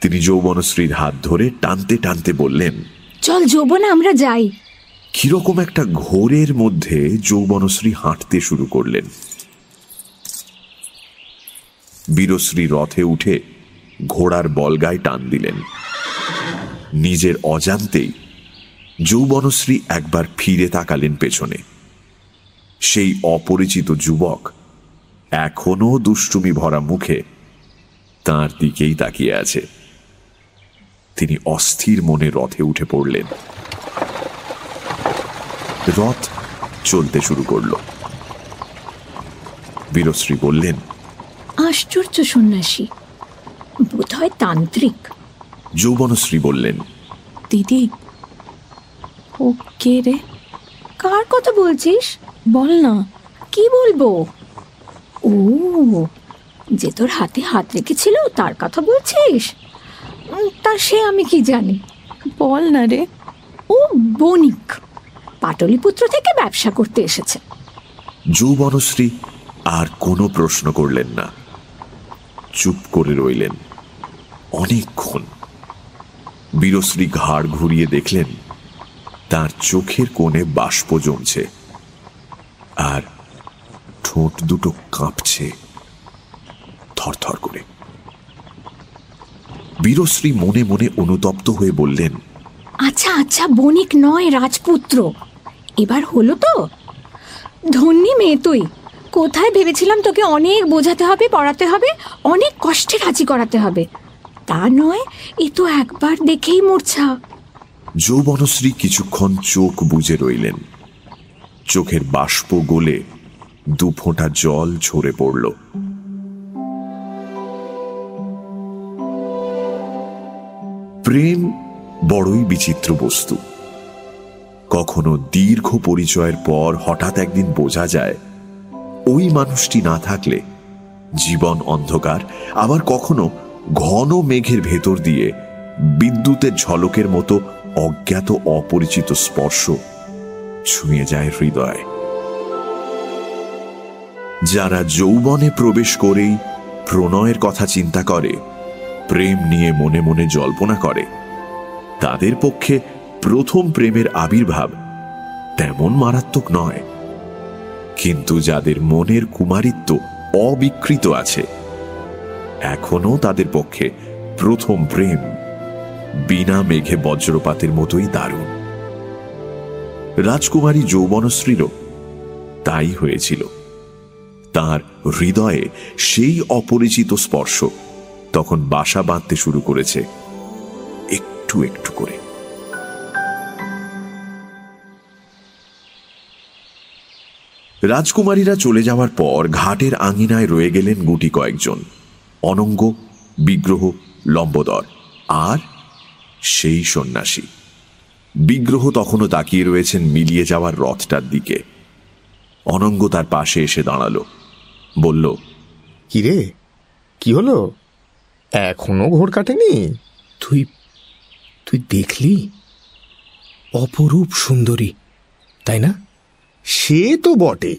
তিনি যৌবনশ্রীর হাত ধরে টানতে টানতে বললেন চল যৌবনা আমরা যাই। কীরকম একটা ঘোরের মধ্যে যৌবনশ্রী হাঁটতে শুরু করলেন। বীরশ্রী রথে উঠে ঘোড়ার বলগায় টান দিলেন। নিজের অজান্তেই যৌবনশ্রী একবার ফিরে তাকালেন পেছনে। সেই অপরিচিত যুবক এখনও দুষ্টুমি ভরা মুখে তার দিকেই তাকিয়ে আছে। তিনি অস্থির মনে রথে উঠে পড়লেন। রথ চলতে শুরু করল। বীরশ্রী বললেন আশ্চর্য সন্ন্যাসী বোধহয় তান্ত্রিক। যৌবনশ্রী বললেন দিদি ও কে রে? কার কথা বলছিস? বল না। কি বলব? ও, যে তোর হাতে হাত রেখেছিল, তার কথা বলছিস? তা সে আমি কি জানি? বল না রে। ও বণিক। পাটলিপুত্র থেকে ব্যবসা করতে এসেছে। যৌবনশ্রী আর কোনো প্রশ্ন করলেন না। চুপ করে রইলেন। অনেকক্ষণ। বীরশ্রী ঘাড় ঘুরিয়ে দেখলেন তার চোখের কোণে বাষ্প জমছে আর ঠোঁট দুটো কাঁপছে থরথর করে। বীরশ্রী মনে মনে অনুতপ্ত হয়ে বললেন আচ্ছা আচ্ছা বণিক নয়, রাজপুত্র। এবার হলো তো। ধন্যী মেয়ে তুই, কোথায় ভেবেছিলাম তোকে অনেক বোঝাতে হবে, পড়াতে হবে, অনেক কষ্টে রাজি করাতে হবে। তা নয়, এ তো একবার দেখেই মূর্ছা। যৌবনশ্রী কিছুক্ষণ চোখ বুজে রইলেন। চোখের বাষ্প গলে দু ফোঁটা জল ঝরে পড়ল। প্রেম বড়ই বিচিত্র বস্তু। কখনো দীর্ঘ পরিচয়ের পর হঠাৎ একদিন বোঝা যায়, ওই মানুষটি না থাকলে জীবন অন্ধকার, আবার কখনো ঘন মেঘের ভেতর দিয়ে বিদ্যুতের ঝলকের মতো অজ্ঞাত অপরিচিত স্পর্শ ছুঁয়ে যায় হৃদয়। যারা যৌবনে প্রবেশ করেই প্রণয়ের কথা চিন্তা করে, প্রেম নিয়ে মনে মনে জল্পনা করে, তাদের পক্ষে প্রথম প্রেমের আবির্ভাব তেমন মারাত্মক নয়। কিন্তু যাদের মনের কুমারিত্ব অবিকৃত আছে এখনও তাদের পক্ষে প্রথম প্রেম বিনা মেঘে বজ্রপাতের মতোই দারুণ। রাজকুমারী যৌবনশ্রীরও তাই হয়েছিল। তার হৃদয়ে সেই অপরিচিত স্পর্শ তখন বাসা বাঁধতে শুরু করেছে, একটু একটু করে। রাজকুমারীরা চলে যাওয়ার পর ঘাটের আঙিনায় রয়ে গেলেন গুটি কয়েকজন, অনঙ্গ, বিগ্রহ, লম্বদর আর সেই সন্ন্যাসী। বিগ্রহ তখনও তাকিয়ে রয়েছেন মিলিয়ে যাওয়ার রথটার দিকে। অনঙ্গ তার পাশে এসে দাঁড়াল। বলল কি রে কি হলো? এখনও ঘোর কাটেনি? তুই তুই দেখলি? অপরূপ সুন্দরী তাই না? সে তো বটে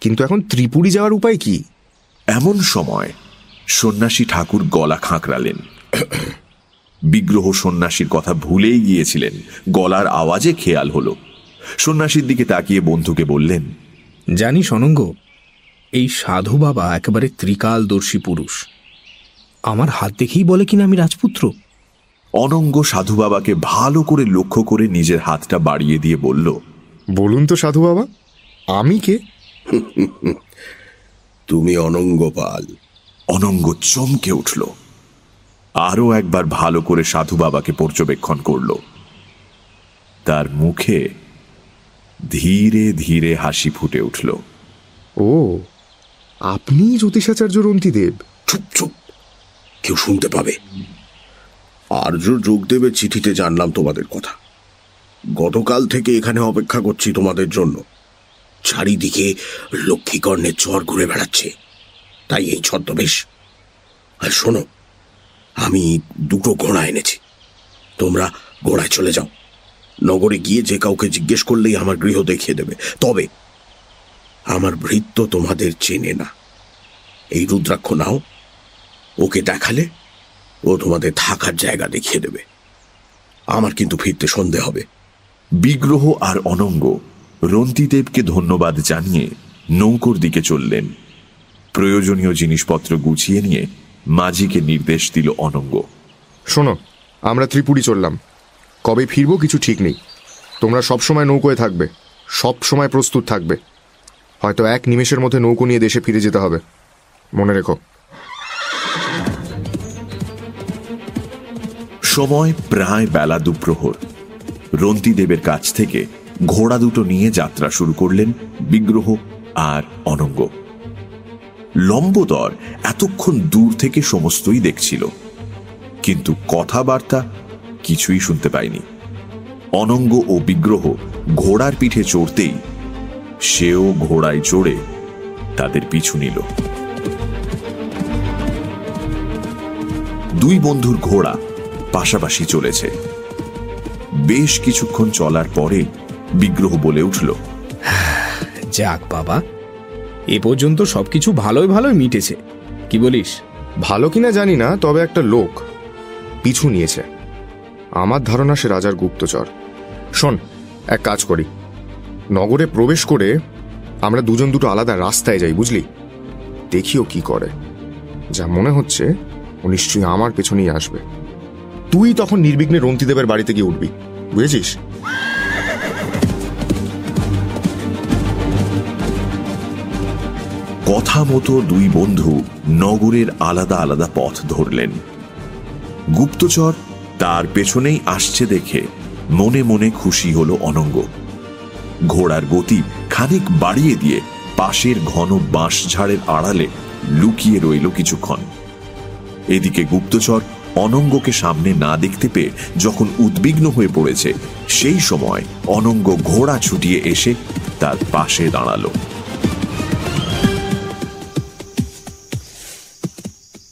কিন্তু এখন ত্রিপুরী যাওয়ার উপায় কি? এমন সময় সন্ন্যাসী ঠাকুর গলা খাঁকড়ালেন। বিগ্রহ সন্ন্যাসীর কথা ভুলেই গিয়েছিলেন। গলার আওয়াজে খেয়াল হলো। সন্ন্যাসীর দিকে তাকিয়ে বন্ধুকে বললেন জানিস অনঙ্গ এই সাধু বাবা একেবারে ত্রিকালদর্শী পুরুষ। আমার হাত দেখেই বলে কিনা আমি রাজপুত্র? অনঙ্গ সাধু বাবাকে ভালো করে লক্ষ্য করে নিজের হাতটা বাড়িয়ে দিয়ে বলল বলুন তো সাধু বাবা আমি কে? <laughs> তুমি অনঙ্গপাল। অনঙ্গ চমকে উঠল। আরও একবার ভালো করে সাধু বাবাকে পর্যবেক্ষণ করল। তার মুখে ধীরে ধীরে হাসি ফুটে উঠল। ও আপনি জ্যোতিষাচার্য রন্তিদেব? চুপ চুপ। কেউ শুনতে পাবে। আর্য যোগদেবের চিঠিতে জানলাম তোমাদের কথা। গতকাল থেকে এখানে অপেক্ষা করছি তোমাদের জন্য। চারিদিকে লক্ষ্মীকর্ণের চর ঘুরে বেড়াচ্ছে। তাই এই ছদ্মবেশ। আর শোনো আমি দুটো ঘোড়া এনেছি। তোমরা ঘোড়ায় চলে যাও। নগরে গিয়ে যে কাউকে জিজ্ঞেস করলেই আমার গৃহ দেখিয়ে দেবে। তবে আমার ভৃত্য তোমাদের চেনে না। এই রুদ্রাক্ষ নাও, ওকে দেখালে ও তোমাদের থাকার জায়গা দেখিয়ে দেবে। আমার কিন্তু ফিরতে সন্ধে হবে। বিগ্রহ আর অনঙ্গ রন্তিদেবকে ধন্যবাদ জানিয়ে নৌকোর দিকে চললেন। প্রয়োজনীয় জিনিসপত্র গুছিয়ে নিয়ে মাঝিকে নির্দেশ দিল অনঙ্গ। শোনো আমরা ত্রিপুরি চললাম। কবে ফিরবো কিছু ঠিক নেই। তোমরা সব সময় নৌকোয় থাকবে সব সময় প্রস্তুত থাকবে। হয়তো এক নিমেষের মধ্যে নৌকো নিয়ে দেশে ফিরে যেতে হবে। মনে রেখো। সময় প্রায় বেলা দুপ্রহর। রন্তিদেবের কাছ থেকে ঘোড়া দুটো নিয়ে যাত্রা শুরু করলেন বিগ্রহ আর অনঙ্গ। লম্বদর এতক্ষণ দূর থেকে সমস্তই দেখছিল। কিন্তু কথাবার্তা কিছুই শুনতে পায়নি। অনঙ্গ ও বিগ্রহ ঘোড়ার পিঠে চড়তেই সেও ঘোড়ায় চড়ে তাদের পিছু নিল। দুই বন্ধুর ঘোড়া পাশাপাশি চলেছে। বেশ কিছুক্ষণ চলার পরে বিগ্রহ বলে উঠল, যাক বাবা এ পর্যন্ত সবকিছু ভালোই ভালোই মিটেছে। কি বলিস? ভালো কিনা জানি না, তবে একটা লোক পিছু নিয়েছে। আমার ধারণা সে রাজার গুপ্তচর। শোন, এক কাজ করি। নগরে প্রবেশ করে আমরা দুজন দুটো আলাদা রাস্তায় যাই, বুঝলি? দেখিও কি করে। যা মনে হচ্ছে, ও নিশ্চয়ই আমার পেছনেই আসবে। তুই তখন নির্বিঘ্নে রন্তিদেবের বাড়িতে গিয়ে উঠবি, বুঝেছিস? কথা মতো দুই বন্ধু নগরের আলাদা আলাদা পথ ধরলেন। গুপ্তচর তার পেছনেই আসছে দেখে মনে মনে খুশি হলো অনঙ্গ। ঘোড়ার গতি খানিক বাড়িয়ে দিয়ে পাশের ঘন বাঁশঝাড়ের আড়ালে লুকিয়ে রইল কিছুক্ষণ। এদিকে গুপ্তচর অনঙ্গকে সামনে না দেখতে পেয়ে যখন উদ্বিগ্ন হয়ে পড়েছে, সেই সময় অনঙ্গ ঘোড়া ছুটিয়ে এসে তার পাশে দাঁড়াল।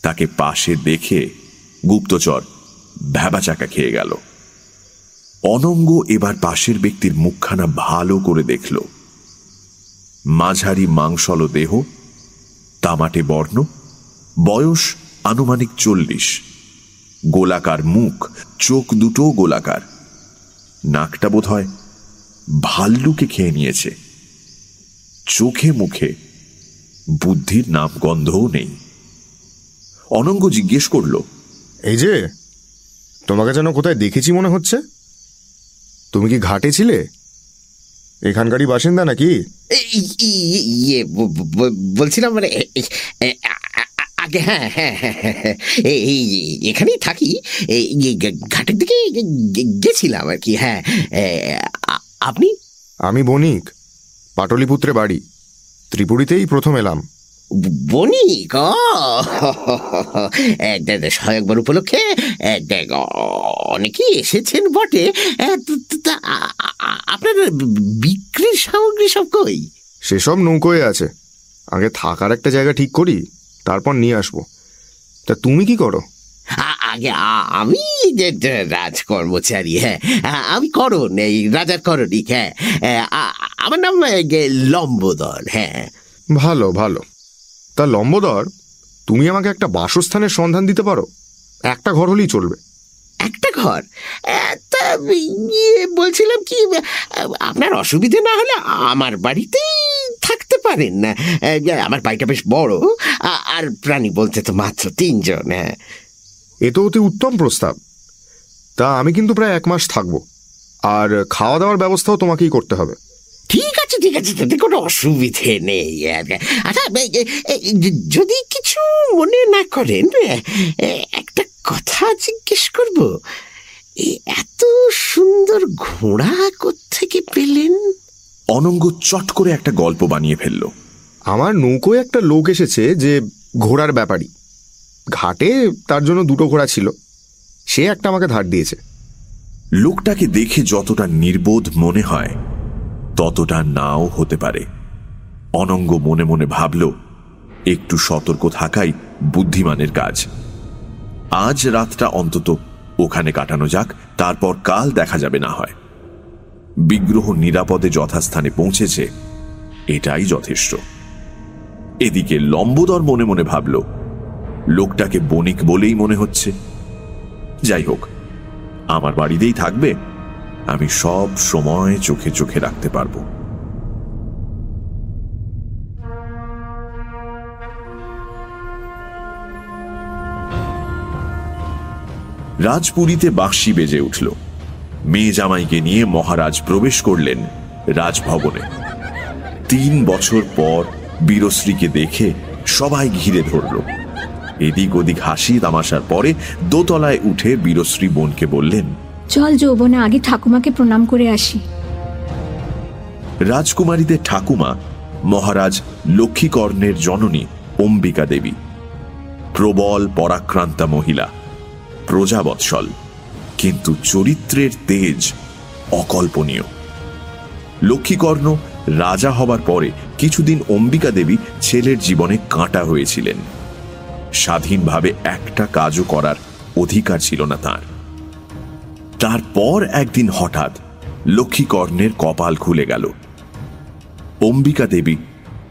তাকে পাশে দেখে গুপ্তচর ভ্যাবাচাকা খেয়ে গেল। অনঙ্গ এবার পাশের ব্যক্তির মুখখানা ভালো করে দেখল। মাঝারি মাংসল দেহ, তামাটে বর্ণ, বয়স আনুমানিক চল্লিশ। গোলাকার মুখ, চোখ দুটো গোলাকার। নাকটা বোধ হয় ভাল্লুকে খেয়ে নিয়েছে। চোখে মুখে বুদ্ধির নাম গন্ধও নেই। অনঙ্গ জিজ্ঞেস করল এই যে তোমাকে যেন কোথায় দেখেছি মনে হচ্ছে। তুমি কি ঘাটে ছিলে? এখানকারই বাসিন্দা নাকি? ইয়ে বলছিলাম মানে আগে হ্যাঁ হ্যাঁ হ্যাঁ হ্যাঁ, হ্যাঁ, এখানেই থাকি। ঘাটের দিকে গেছিলাম আর কি হ্যাঁ আপনি? আমি বণিক পাটলিপুত্রে বাড়ি। ত্রিপুরীতেই প্রথম এলাম। বণিক সহায়কবার উপলক্ষে অনেকেই এসেছেন বটে। আপনার বিক্রির সামগ্রী সব কই? সেসব নৌকোয় আছে। আগে থাকার একটা জায়গা ঠিক করি তারপর নিয়ে আসব। তা তুমি কি করো? আগে আমি যে যে রাজকর্মচারী হ্যাঁ। আমি করণ এই রাজার করণিক হ্যাঁ। আমার নাম লম্বোদর হ্যাঁ। ভালো ভালো। তা লম্বদর তুমি আমাকে একটা বাসস্থানের সন্ধান দিতে পারো। একটা ঘর হলেই চলবে। একটা ঘর? তা ইয়ে বলছিলাম কি আপনার অসুবিধে না হলে আমার বাড়িতেই থাকতে পারেন। না আমার বাড়িটা বেশ বড়। আর প্রাণী বলতে তো মাত্র তিনজন হ্যাঁ। এ তো অতি উত্তম প্রস্তাব। তা আমি কিন্তু প্রায় এক মাস থাকব। আর খাওয়া দাওয়ার ব্যবস্থাও তোমাকেই করতে হবে। ঠিক আছে ঠিক আছে তাতে কোনো অসুবিধে নেই। আচ্ছা যদি কিছু মনে না করেন একটা কথা জিজ্ঞেস করব। এ, এত সুন্দর ঘোড়া থেকে পেলেন? অনঙ্গ চট করে একটা গল্প বানিয়ে ফেলল। আমার নৌকোয় একটা লোক এসেছে যে ঘোড়ার ব্যাপারী। ঘাটে তার জন্য দুটো ঘোড়া ছিল। সে একটা আমাকে ধার দিয়েছে। লোকটাকে দেখে যতটা নির্বোধ মনে হয় ততটা নাও হতে পারে। অনঙ্গ মনে মনে ভাবল, একটু সতর্ক থাকাই বুদ্ধিমানের কাজ। আজ রাতটা অন্তত ওখানে কাটানো যাক, তারপর কাল দেখা যাবে না হয়। বিগ্রহ নিরাপদে যথাস্থানে পৌঁছেছে, এটাই যথেষ্ট। এদিকে লম্বোদর মনে মনে ভাবল, লোকটাকে বণিক বলেই মনে হচ্ছে। যাই হোক, আমার বাড়িতেই থাকবে আমি সব সময় চোখে চোখে রাখতে পারব। রাজপুরীতে বাঁশি বেজে উঠল। মেয়ে জামাইকে নিয়ে মহারাজ প্রবেশ করলেন রাজভবনে। তিন বছর পর বীরশ্রীকে দেখে সবাই ঘিরে ধরল। এদিক ওদিক হাসি তামাশার পরে দোতলায় উঠে বীরশ্রী বোনকে বললেন চল যৌবনে আগে ঠাকুমাকে প্রণাম করে আসি। রাজকুমারীদের ঠাকুমা, মহারাজ লক্ষ্মীকর্ণের জননী অম্বিকা দেবী। প্রবল পরাক্রান্তা মহিলা, প্রজাবৎসল, কিন্তু চরিত্রের তেজ অকল্পনীয়। লক্ষ্মীকর্ণ রাজা হবার পরে কিছুদিন অম্বিকা দেবী ছেলের জীবনে কাঁটা হয়েছিলেন। স্বাধীনভাবে একটা কাজও করার অধিকার ছিল না তার। তারপর একদিন হঠাৎ লক্ষ্মীকর্ণের কপাল খুলে গেল। অম্বিকা দেবী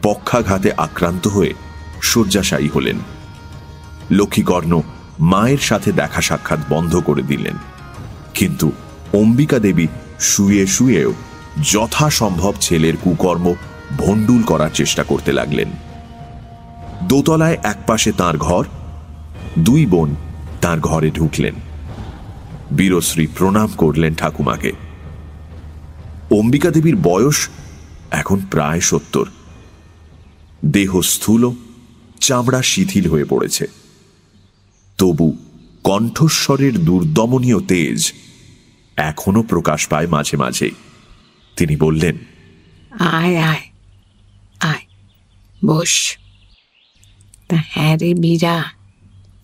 পক্ষাঘাতে আক্রান্ত হয়ে শয্যাশায়ী হলেন। লক্ষ্মীকর্ণ মায়ের সাথে দেখা সাক্ষাৎ বন্ধ করে দিলেন। কিন্তু অম্বিকা দেবী শুয়ে শুয়েও যথাসম্ভব ছেলের কুকর্ম ভণ্ডুল করার চেষ্টা করতে লাগলেন। দোতলায় একপাশে তার ঘর, দুই বোন তার ঘরে ঢুকলেন। বীরশ্রী প্রণাম করলেন ঠাকুমাকে। অম্বিকা দেবীর বয়স এখন প্রায় সত্তর। দেহ স্থূল, চামড়া শিথিল হয়ে পড়েছে। তবু কণ্ঠস্বরের দুর্দমনীয় তেজ এখনও প্রকাশ পায় মাঝে মাঝে তিনি বললেন, আয় আয় আয়, বস। তা হ্যাঁ রে বীরা,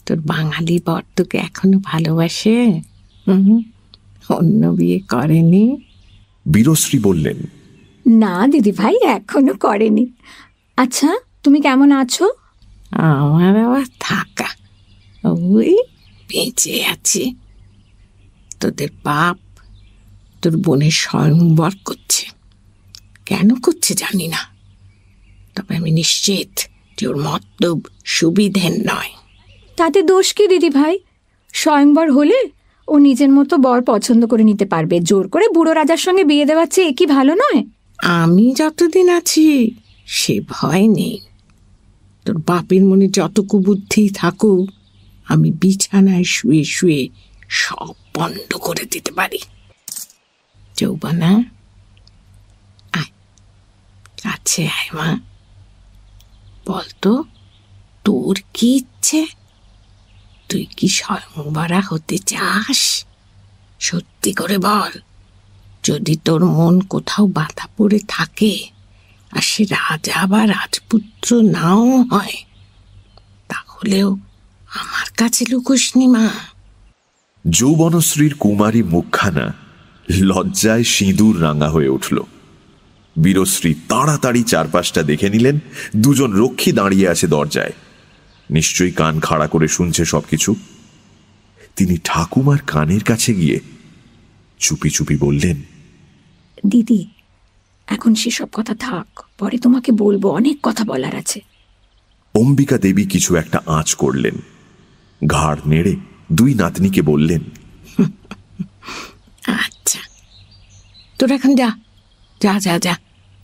তোর বাঙালি বর তোকে এখনও ভালোবাসে? অন্য বিয়ে করেনি। বীরশ্রী বললেন না দিদি ভাই এখনও করেনি। আচ্ছা তুমি কেমন আছো? আমার আবার থাকা। ওই বেঁচে আছি। তোদের বাপ তোর বোনের স্বয়ংবর করছে। কেন করছে জানি না। তবে আমি নিশ্চিত যে ওর মতলব সুবিধের নয়। তাতে দোষ কি দিদি ভাই? স্বয়ংবর হলে ও নিজের মতো বর পছন্দ করে নিতে পারবে। জোর করে বুড়ো রাজার সঙ্গে বিয়ে দেওয়ার চেয়ে কি ভালো নয়? আমি যতদিন আছি, সে ভয় নেই। তোর বাপের মনে যত কুবুদ্ধি থাকুক, আমি বিছানায় শুয়ে শুয়ে সব বন্ধ করে দিতে পারি। যৌবনা, আয় আয় মা। বলতো, তোর কি ইচ্ছে? তুই কি স্বয়ংবরা হতে চাস? সত্যি করে বল। যদি তোর মন কোথাও বাধা পড়ে থাকে আর সে রাজা বা রাজপুত্র নাও হয়, তাহলেও আমার কাছে লুকোসনি মা। যৌবনশ্রীর কুমারী মুখখানা লজ্জায় সিঁদুর রাঙা হয়ে উঠল। বীরশ্রী তাড়াতাড়ি চারপাশটা দেখে নিলেন। দুজন রক্ষী দাঁড়িয়ে আছে দরজায়। নিশ্চয়ই কান খাড়া করে শুনছে সবকিছু। তিনি ঠাকুমার কানের কাছে গিয়ে চুপি চুপি বললেন দিদি এখন সেসব কথা থাক পরে তোমাকে বলব অনেক কথা বলার আছে। অম্বিকা দেবী কিছু একটা আঁচ করলেন। ঘাড় নেড়ে দুই নাতনিকে বললেন <laughs> আচ্ছা। তোর এখন যা যা যা যা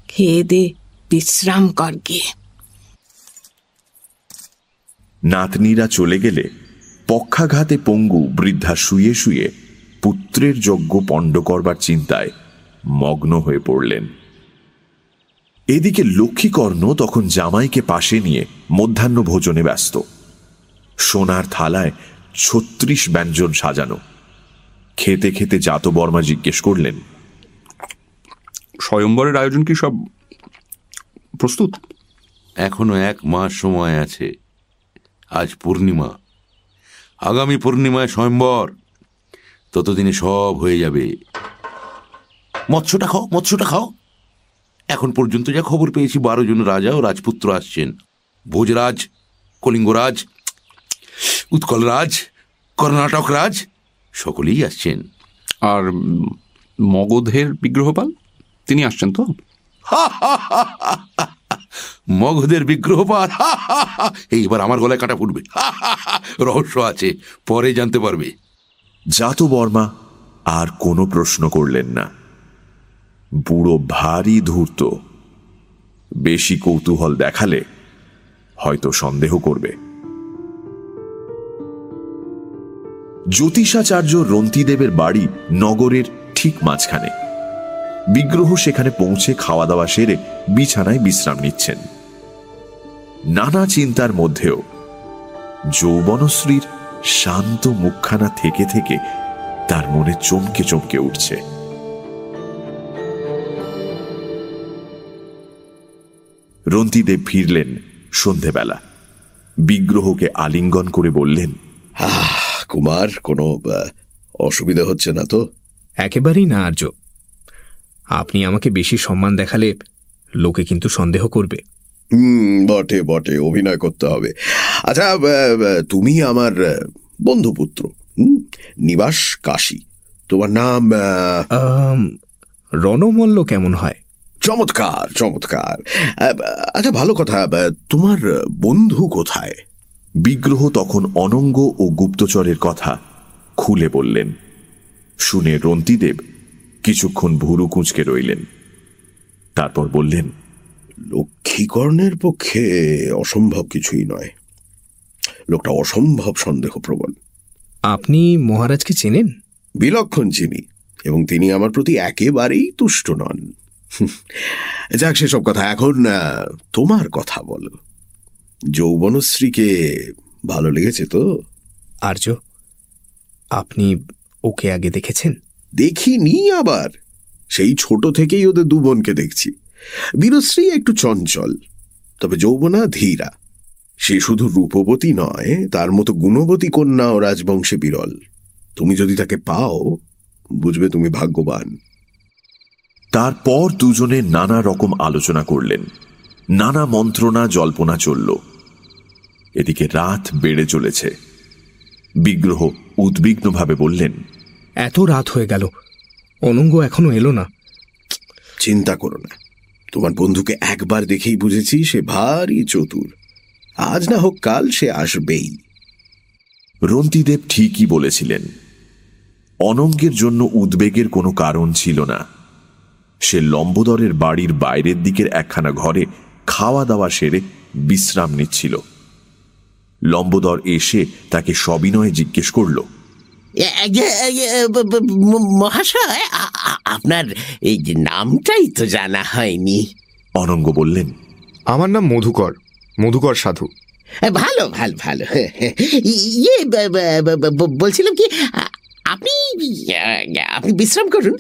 খেয়ে দে বিশ্রাম কর গিয়ে। নাতনিরা চলে গেলে পক্ষাঘাতে পঙ্গু বৃদ্ধা শুয়ে শুয়ে পুত্রের যজ্ঞ পণ্ড করবার চিন্তায় মগ্ন হয়ে পড়লেন। এদিকে লক্ষ্মীকর্ণ তখন জামাইকে পাশে নিয়ে মধ্যাহ্ন ভোজনে ব্যস্ত। সোনার থালায় ছত্রিশ ব্যঞ্জন সাজানো। খেতে খেতে জাত বর্মা জিজ্ঞেস করলেন স্বয়ম্বরের আয়োজন কি সব প্রস্তুত? এখনও এক মাস সময় আছে। আজ পূর্ণিমা। আগামী পূর্ণিমায় স্বয়ম্বর। ততদিনে সব হয়ে যাবে। মৎস্যটা খাও মৎস্যটা খাও। এখন পর্যন্ত যা খবর পেয়েছি বারো জন রাজা ও রাজপুত্র আসছেন। ভোজরাজ কলিঙ্গরাজ উৎকলরাজ কর্ণাটক রাজ সকলেই আসছেন। আর মগধের বিগ্রহপাল? তিনি আসছেন তো? মগধের বিগ্রহপাত এইবার আমার গলায় কাটা ফুটবে। রহস্য আছে, পরে জানতে পারবে। জাত বর্মা, আর কোনো প্রশ্ন করলেন না। বুড়ো ভারী ধূর্ত। বেশি কৌতূহল দেখালে হয়তো সন্দেহ করবে। জ্যোতিষাচার্য রন্তিদেবের বাড়ি নগরের ঠিক মাঝখানে। বিগ্রহ সেখানে পৌঁছে খাওয়া দাওয়া সেরে বিছানায় বিশ্রাম নিচ্ছেন। নানা চিন্তার মধ্যেও যৌবনশ্রীর শান্ত মুখখানা থেকে থেকে তার মনে চমকে চমকে উঠছে। রন্তিদেব ফিরলেন সন্ধেবেলা। বিগ্রহকে আলিঙ্গন করে বললেন কুমার কোনো আহ, অসুবিধা হচ্ছে না তো? একেবারেই না আর্য। আপনি আমাকে বেশি সম্মান দেখালে লোকে কিন্তু সন্দেহ করবে। বটে বটে অভিনয় করতে হবে। আচ্ছা তুমি আমার বন্ধুপুত্র নিবাস কাশী। তোমার নাম রণমল্ল কেমন হয়? চমৎকার চমৎকার। আচ্ছা ভালো কথা তোমার বন্ধু কোথায়? বিগ্রহ তখন অনঙ্গ ও গুপ্তচরের কথা খুলে বললেন। শুনে রন্তিদেব কিছুক্ষণ ভুরু কুঁচকে রইলেন। তারপর বললেন লক্ষ্মীকর্ণের পক্ষে অসম্ভব কিছুই নয়। লোকটা অসম্ভব সন্দেহপ্রবণ। আপনি মহারাজকে চেনেন? বিলক্ষণ চিনি এবং তিনি আমার প্রতি একেবারেই তুষ্ট নন। যাক সেসব কথা এখন তোমার কথা বলো। যৌবনশ্রীকে ভালো লেগেছে তো? আর্য আপনি ওকে আগে দেখেছেন? দেখিনি আবার। সেই ছোট থেকেই ওদের দু বোনকে দেখছি। বীরশ্রী একটু চঞ্চল, তবে যৌবনা ধীরা। সে শুধু রূপবতী নয়, তার মতো গুণবতী কন্যাও রাজবংশে বিরল। তুমি যদি তাকে পাও, বুঝবে তুমি ভাগ্যবান। তারপর দুজনে নানা রকম আলোচনা করলেন। নানা মন্ত্রণা, জল্পনা চলল। এদিকে রাত বেড়ে চলেছে। বিগ্রহ উদ্বিগ্নভাবে বললেন এত রাত হয়ে গেল। অনঙ্গ এখনও এলো না। চিন্তা করো না। তোমার বন্ধুকে একবার দেখেই বুঝেছি সে ভারী চতুর। আজ না হোক কাল সে আসবেই। রন্তিদেব ঠিকই বলেছিলেন। অনঙ্গের জন্য উদ্বেগের কোনো কারণ ছিল না। সে লম্বদরের বাড়ির বাইরের দিকের একখানা ঘরে খাওয়া দাওয়া সেরে বিশ্রাম নিচ্ছিল। লম্বদর এসে তাকে সবিনয়ে জিজ্ঞেস করল মহাশয় আপনার এই নামটাই তো জানা হয়নি। অনঙ্গ বললেন আমার নাম মধুকর মধুকর সাধু। ভালো ভালো ভালো। ইয়ে বলছিলাম কি আপনি আপনি বিশ্রাম করুন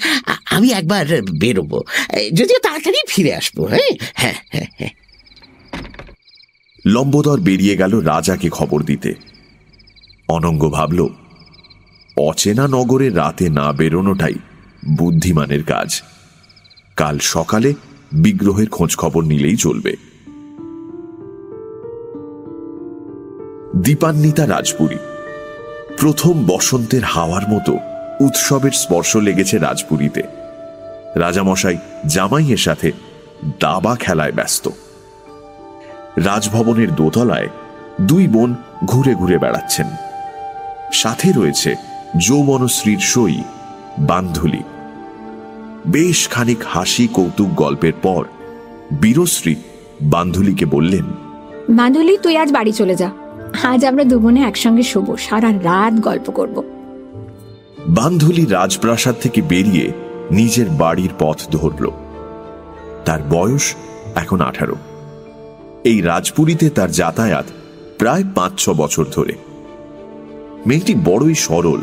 আমি একবার বেরোবো। যদিও তাড়াতাড়ি ফিরে আসব হ্যাঁ? হ্যাঁ হ্যাঁ হ্যাঁ। লম্বদর বেরিয়ে গেল রাজাকে খবর দিতে। অনঙ্গ ভাবল অচেনা নগরে রাতে না বেরোনোটাই বুদ্ধিমানের কাজ। কাল সকালে বিগ্রহের খোঁজ খবর নিলেই চলবে। দীপান্বিতা রাজপুরী। প্রথম বসন্তের হাওয়ার মতো উৎসবের স্পর্শ লেগেছে রাজপুরীতে। রাজামশাই জামাইয়ের সাথে দাবা খেলায় ব্যস্ত। রাজভবনের দোতলায় দুই বোন ঘুরে ঘুরে বেড়াচ্ছেন। সাথে রয়েছে যৌবনশ্রীর সই বান্ধুলি। বেশ খানিক হাসি কৌতুক গল্পের পর বীরশ্রী বান্ধুলিকে বললেন বাঁধুলি তুই আজ বাড়ি চলে যা। আজ আমরা দুবোনে একসঙ্গে শোবো সারা রাত গল্প করব। বান্ধুলি রাজপ্রাসাদ থেকে বেরিয়ে নিজের বাড়ির পথ ধরল। তার বয়স এখন আঠারো। এই রাজপুরীতে তার যাতায়াত প্রায় পাঁচ ছ বছর ধরে। মেয়েটি বড়ই সরল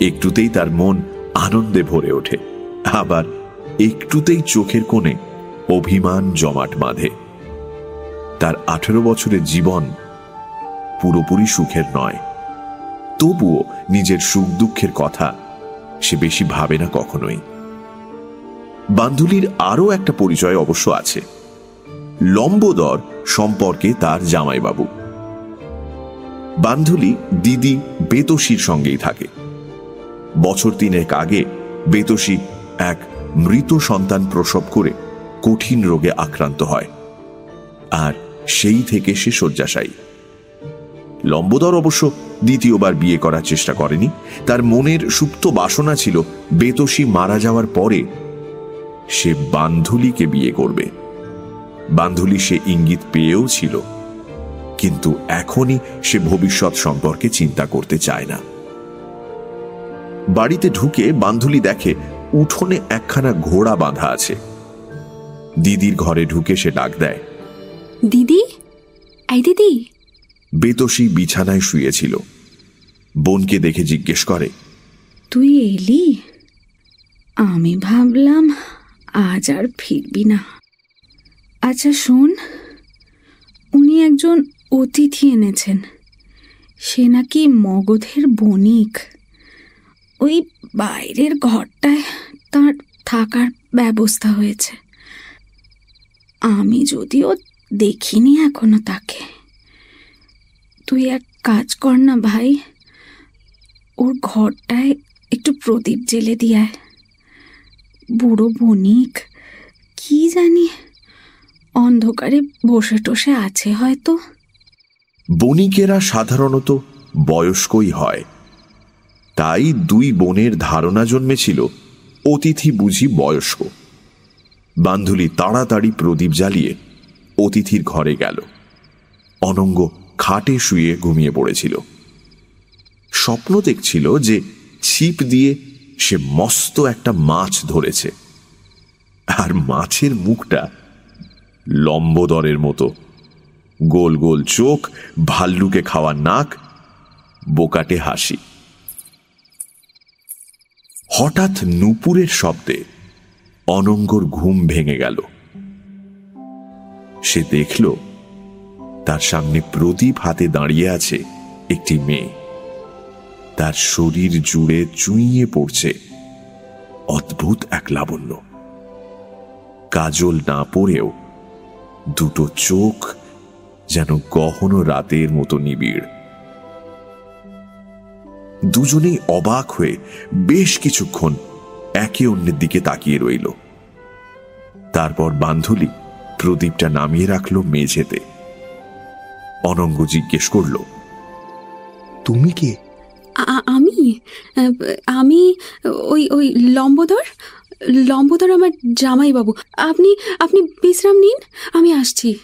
একটুতেই তার মন আনন্দে ভরে ওঠে। আবার একটুতেই চোখের কোণে অভিমান জমাট বাঁধে। তার আঠেরো বছরের জীবন পুরোপুরি সুখের নয়। তবুও নিজের সুখ দুঃখের কথা সে বেশি ভাবে না কখনোই। বান্ধুলির আরও একটা পরিচয় অবশ্য আছে। লম্বদর সম্পর্কে তার জামাইবাবু। বান্ধুলি দিদি বেতসীর সঙ্গেই থাকে। বছর তিনেক আগে বেতসী এক মৃত সন্তান প্রসব করে কঠিন রোগে আক্রান্ত হয়। আর সেই থেকে সে শয্যাশায়ী। লম্বদর অবশ্য দ্বিতীয়বার বিয়ে করার চেষ্টা করেনি। তার মনের সুপ্ত বাসনা ছিল বেতসী মারা যাওয়ার পরে সে বান্ধুলিকে বিয়ে করবে। বান্ধুলি সে ইঙ্গিত পেয়েও ছিল, কিন্তু এখনই সে ভবিষ্যৎ সম্পর্কে চিন্তা করতে চায় না। বাড়িতে ঢুকে বান্ধুলি দেখে উঠোনে একখানা ঘোড়া বাঁধা আছে। দিদির ঘরে ঢুকে সে ডাক দেয়। দিদি? এই দিদি? বেতসী বিছানায় শুয়েছিল। বোনকে দেখে জিজ্ঞেস করে তুই এলি? আমি ভাবলাম আজ আর ফিরবি না। আচ্ছা শোন উনি একজন অতিথি এনেছেন। সে নাকি মগধের বণিক। ওই বাইরের ঘরটায় তার থাকার ব্যবস্থা হয়েছে। আমি যদিও দেখিনি এখনও তাকে। তুই এক কাজ কর না ভাই। ওর ঘরটায় একটু প্রদীপ জেলে দিয়ে আয়। বুড়ো বণিক, কি জানি? অন্ধকারে বসে টসে আছে হয়তো। বণিকেরা সাধারণত বয়স্কই হয়। তাই দুই বোনের ধারণা জন্মেছিল, অতিথি বুঝি বয়স্ক। বান্ধুলি তাড়াতাড়ি প্রদীপ জ্বালিয়ে অতিথির ঘরে গেল। অনঙ্গ খাটে শুয়ে ঘুমিয়ে পড়েছিল। স্বপ্ন দেখছিল যে ছিপ দিয়ে সে মস্ত একটা মাছ ধরেছে। আর মাছের মুখটা লম্বদরের মতো। গোল গোল চোখ, ভাল্লুকে খাওয়া নাক, বোকাটে হাসি। হঠাৎ নুপুরের শব্দে অনঙ্গর ঘুম ভেঙে গেল। সে দেখল, তার সামনে প্রদীপ হাতে দাঁড়িয়ে আছে একটি মেয়ে। তার শরীর জুড়ে চুইয়ে পড়ছে। অদ্ভুত এক লাবণ্য। কাজল না পড়েও দুটো চোখ যেন গহন রাতের মতো নিবিড়। দুজনেই অবাক হয়ে বেশ কিছুক্ষণ একে অন্যের দিকে তাকিয়ে রইল। তারপর বান্ধুলি প্রদীপটা নামিয়ে রাখল মেঝেতে। অনঙ্গ জিজ্ঞেস করল তুমি কে? আমি? আমি ওই ওই লম্বদর? লম্বদর আমার জামাইবাবু। আপনি আপনি বিশ্রাম নিন আমি আসছি।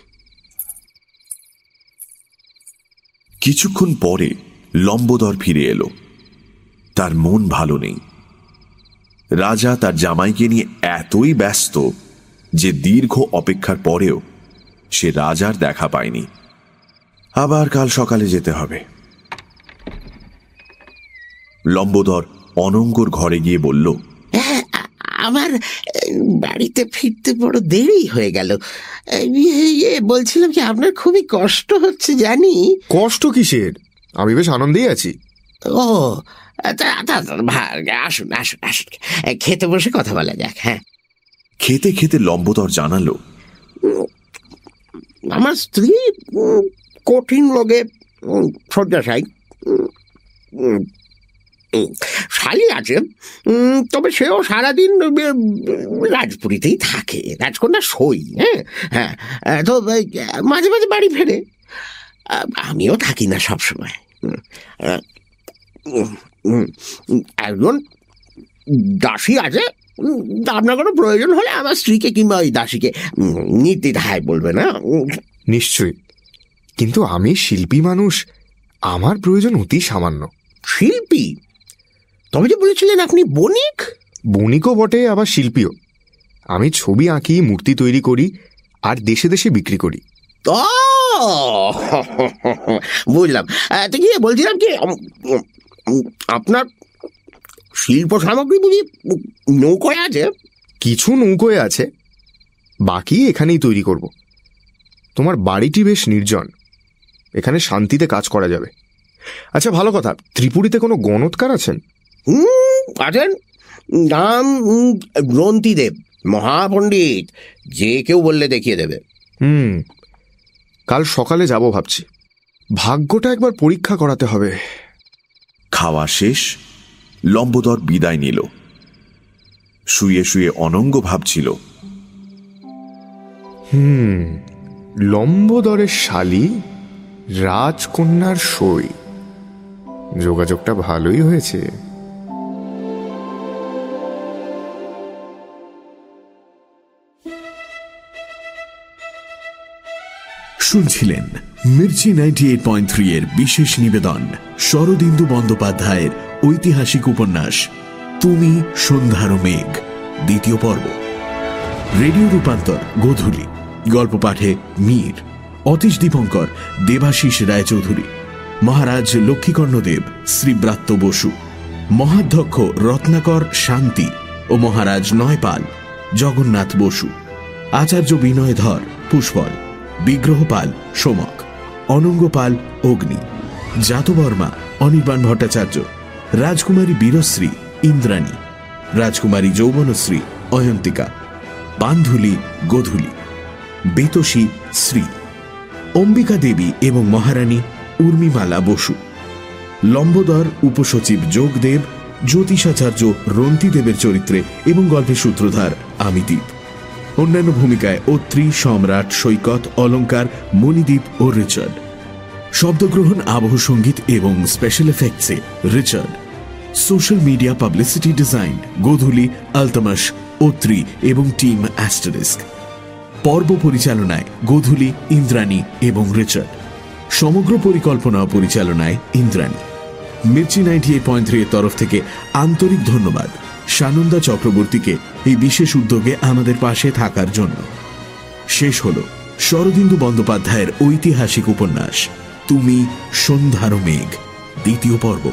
কিছুক্ষণ পরে লম্বদর ফিরে এলো। তার মন ভালো নেই। রাজা তার জামাইকে নিয়ে এতই ব্যস্ত যে দীর্ঘ অপেক্ষার পরেও সে রাজার দেখা পায়নি। আবার কাল সকালে যেতে হবে। লম্বদর অনঙ্গর ঘরে গিয়ে বলল আমার বাড়িতে ফিরতে বড় দেরি হয়ে গেল। ইয়ে বলছিলাম কি আপনার খুবই কষ্ট হচ্ছে জানি। কষ্ট কিসের? আমি বেশ আনন্দেই আছি। ও আসুন আসুন আসুন। খেতে বসে কথা বলা যাক হ্যাঁ। খেতে খেতে লম্বদর জানালো আমার স্ত্রী কঠিন লোকে শয্যাশায়ী শালি আছে তবে সেও সারাদিন রাজপুরীতেই থাকে রাজকন্যা সই হ্যাঁ হ্যাঁ। তো মাঝে মাঝে বাড়ি ফেরে। আমিও থাকি না সবসময় একজন দাসী আছে আপনার কোনো প্রয়োজন হলে আমার স্ত্রীকে কিংবা ওই দাসীকে নির্দ্বিধায় বলবে না। নিশ্চয়ই। কিন্তু আমি শিল্পী মানুষ আমার প্রয়োজন অতি সামান্য। শিল্পী? তবে যে বলেছিলেন আপনি বণিক? বণিকও বটে আবার শিল্পীও। আমি ছবি আঁকি মূর্তি তৈরি করি আর দেশে দেশে বিক্রি করি। বুঝলাম। বলছিলাম কি আপনার শিল্প সামগ্রী বুঝি নৌকোয় আছে? কিছু নৌকোয় আছে। বাকি এখানেই তৈরি করব। তোমার বাড়িটি বেশ নির্জন। এখানে শান্তিতে কাজ করা যাবে। আচ্ছা ভালো কথা। ত্রিপুরীতে কোনো গণৎকার আছেন? আছেন। নাম গ্রন্থিদেব মহাপণ্ডিত। যে কেউ বললে দেখিয়ে দেবে। হুম কাল সকালে যাব ভাবছি। ভাগ্যটা একবার পরীক্ষা করাতে হবে। খাওয়া শেষ, লম্বদর বিদায় নিল। শুয়ে শুয়ে অনঙ্গ ভাবছিল, হুম, লম্বদরের শালি রাজকন্যার সই। যোগাযোগটা ভালোই হয়েছে। শুনছিলেন Mirchi ninety eight point three এর বিশেষ নিবেদন শরদিন্দু বন্দ্যোপাধ্যায়ের ঐতিহাসিক উপন্যাস, তুমি সন্ধ্যার মেঘ, দ্বিতীয় পর্ব। রেডিও রূপান্তর, গোধূলি। গল্প পাঠে মীর, অতীশ দীপঙ্কর, দেবাশিস রায়চৌধুরী। মহারাজ লক্ষ্মীকর্ণদেব শ্রীব্রাত্য বসু। মহাধ্যক্ষ রত্নাকর শান্তি ও মহারাজ নয়পাল, জগন্নাথ বসু। আচার্য বিনয়ধর, পুষ্পল। বিগ্রহপাল সোমক, অনঙ্গপাল অগ্নি, জাতবর্মা অনির্বাণ ভট্টাচার্য, রাজকুমারী বীরশ্রী ইন্দ্রাণী, রাজকুমারী যৌবনশ্রী অয়ন্তিকা, বান্ধুলি গোধূলি, বেতসী শ্রী, অম্বিকা দেবী এবং মহারানী উর্মিমালা বসু, লম্বদর উপসচিব যোগদেব, জ্যোতিষাচার্য রন্তিদেবের চরিত্রে এবং গল্পের সূত্রধার আমিদীপ। অন্যান্য ভূমিকায় অত্রি, সম্রাট, সৈকত, অলঙ্কার, মণিদীপ ও রিচার্ড। শব্দগ্রহণ, আবহ সংগীত এবং special এফেক্টসে Richard. Social media publicity design Godhuli, Altamas, Atri এবং টিম অ্যাস্টারিস্ক পর্ব পরিচালনায় গোধূলি, ইন্দ্রাণী এবং রিচার্ড। সমগ্র পরিকল্পনা পরিচালনায় Indrani. Mirchi ninety eight point three এর তরফ থেকে আন্তরিক ধন্যবাদ। সানন্দা চক্রবর্তীকে এই বিশেষ উদ্যোগে আমাদের পাশে থাকার জন্য। শেষ হল শরদিন্দু বন্দ্যোপাধ্যায়ের ঐতিহাসিক উপন্যাস, তুমি সন্ধ্যার মেঘ, দ্বিতীয় পর্ব।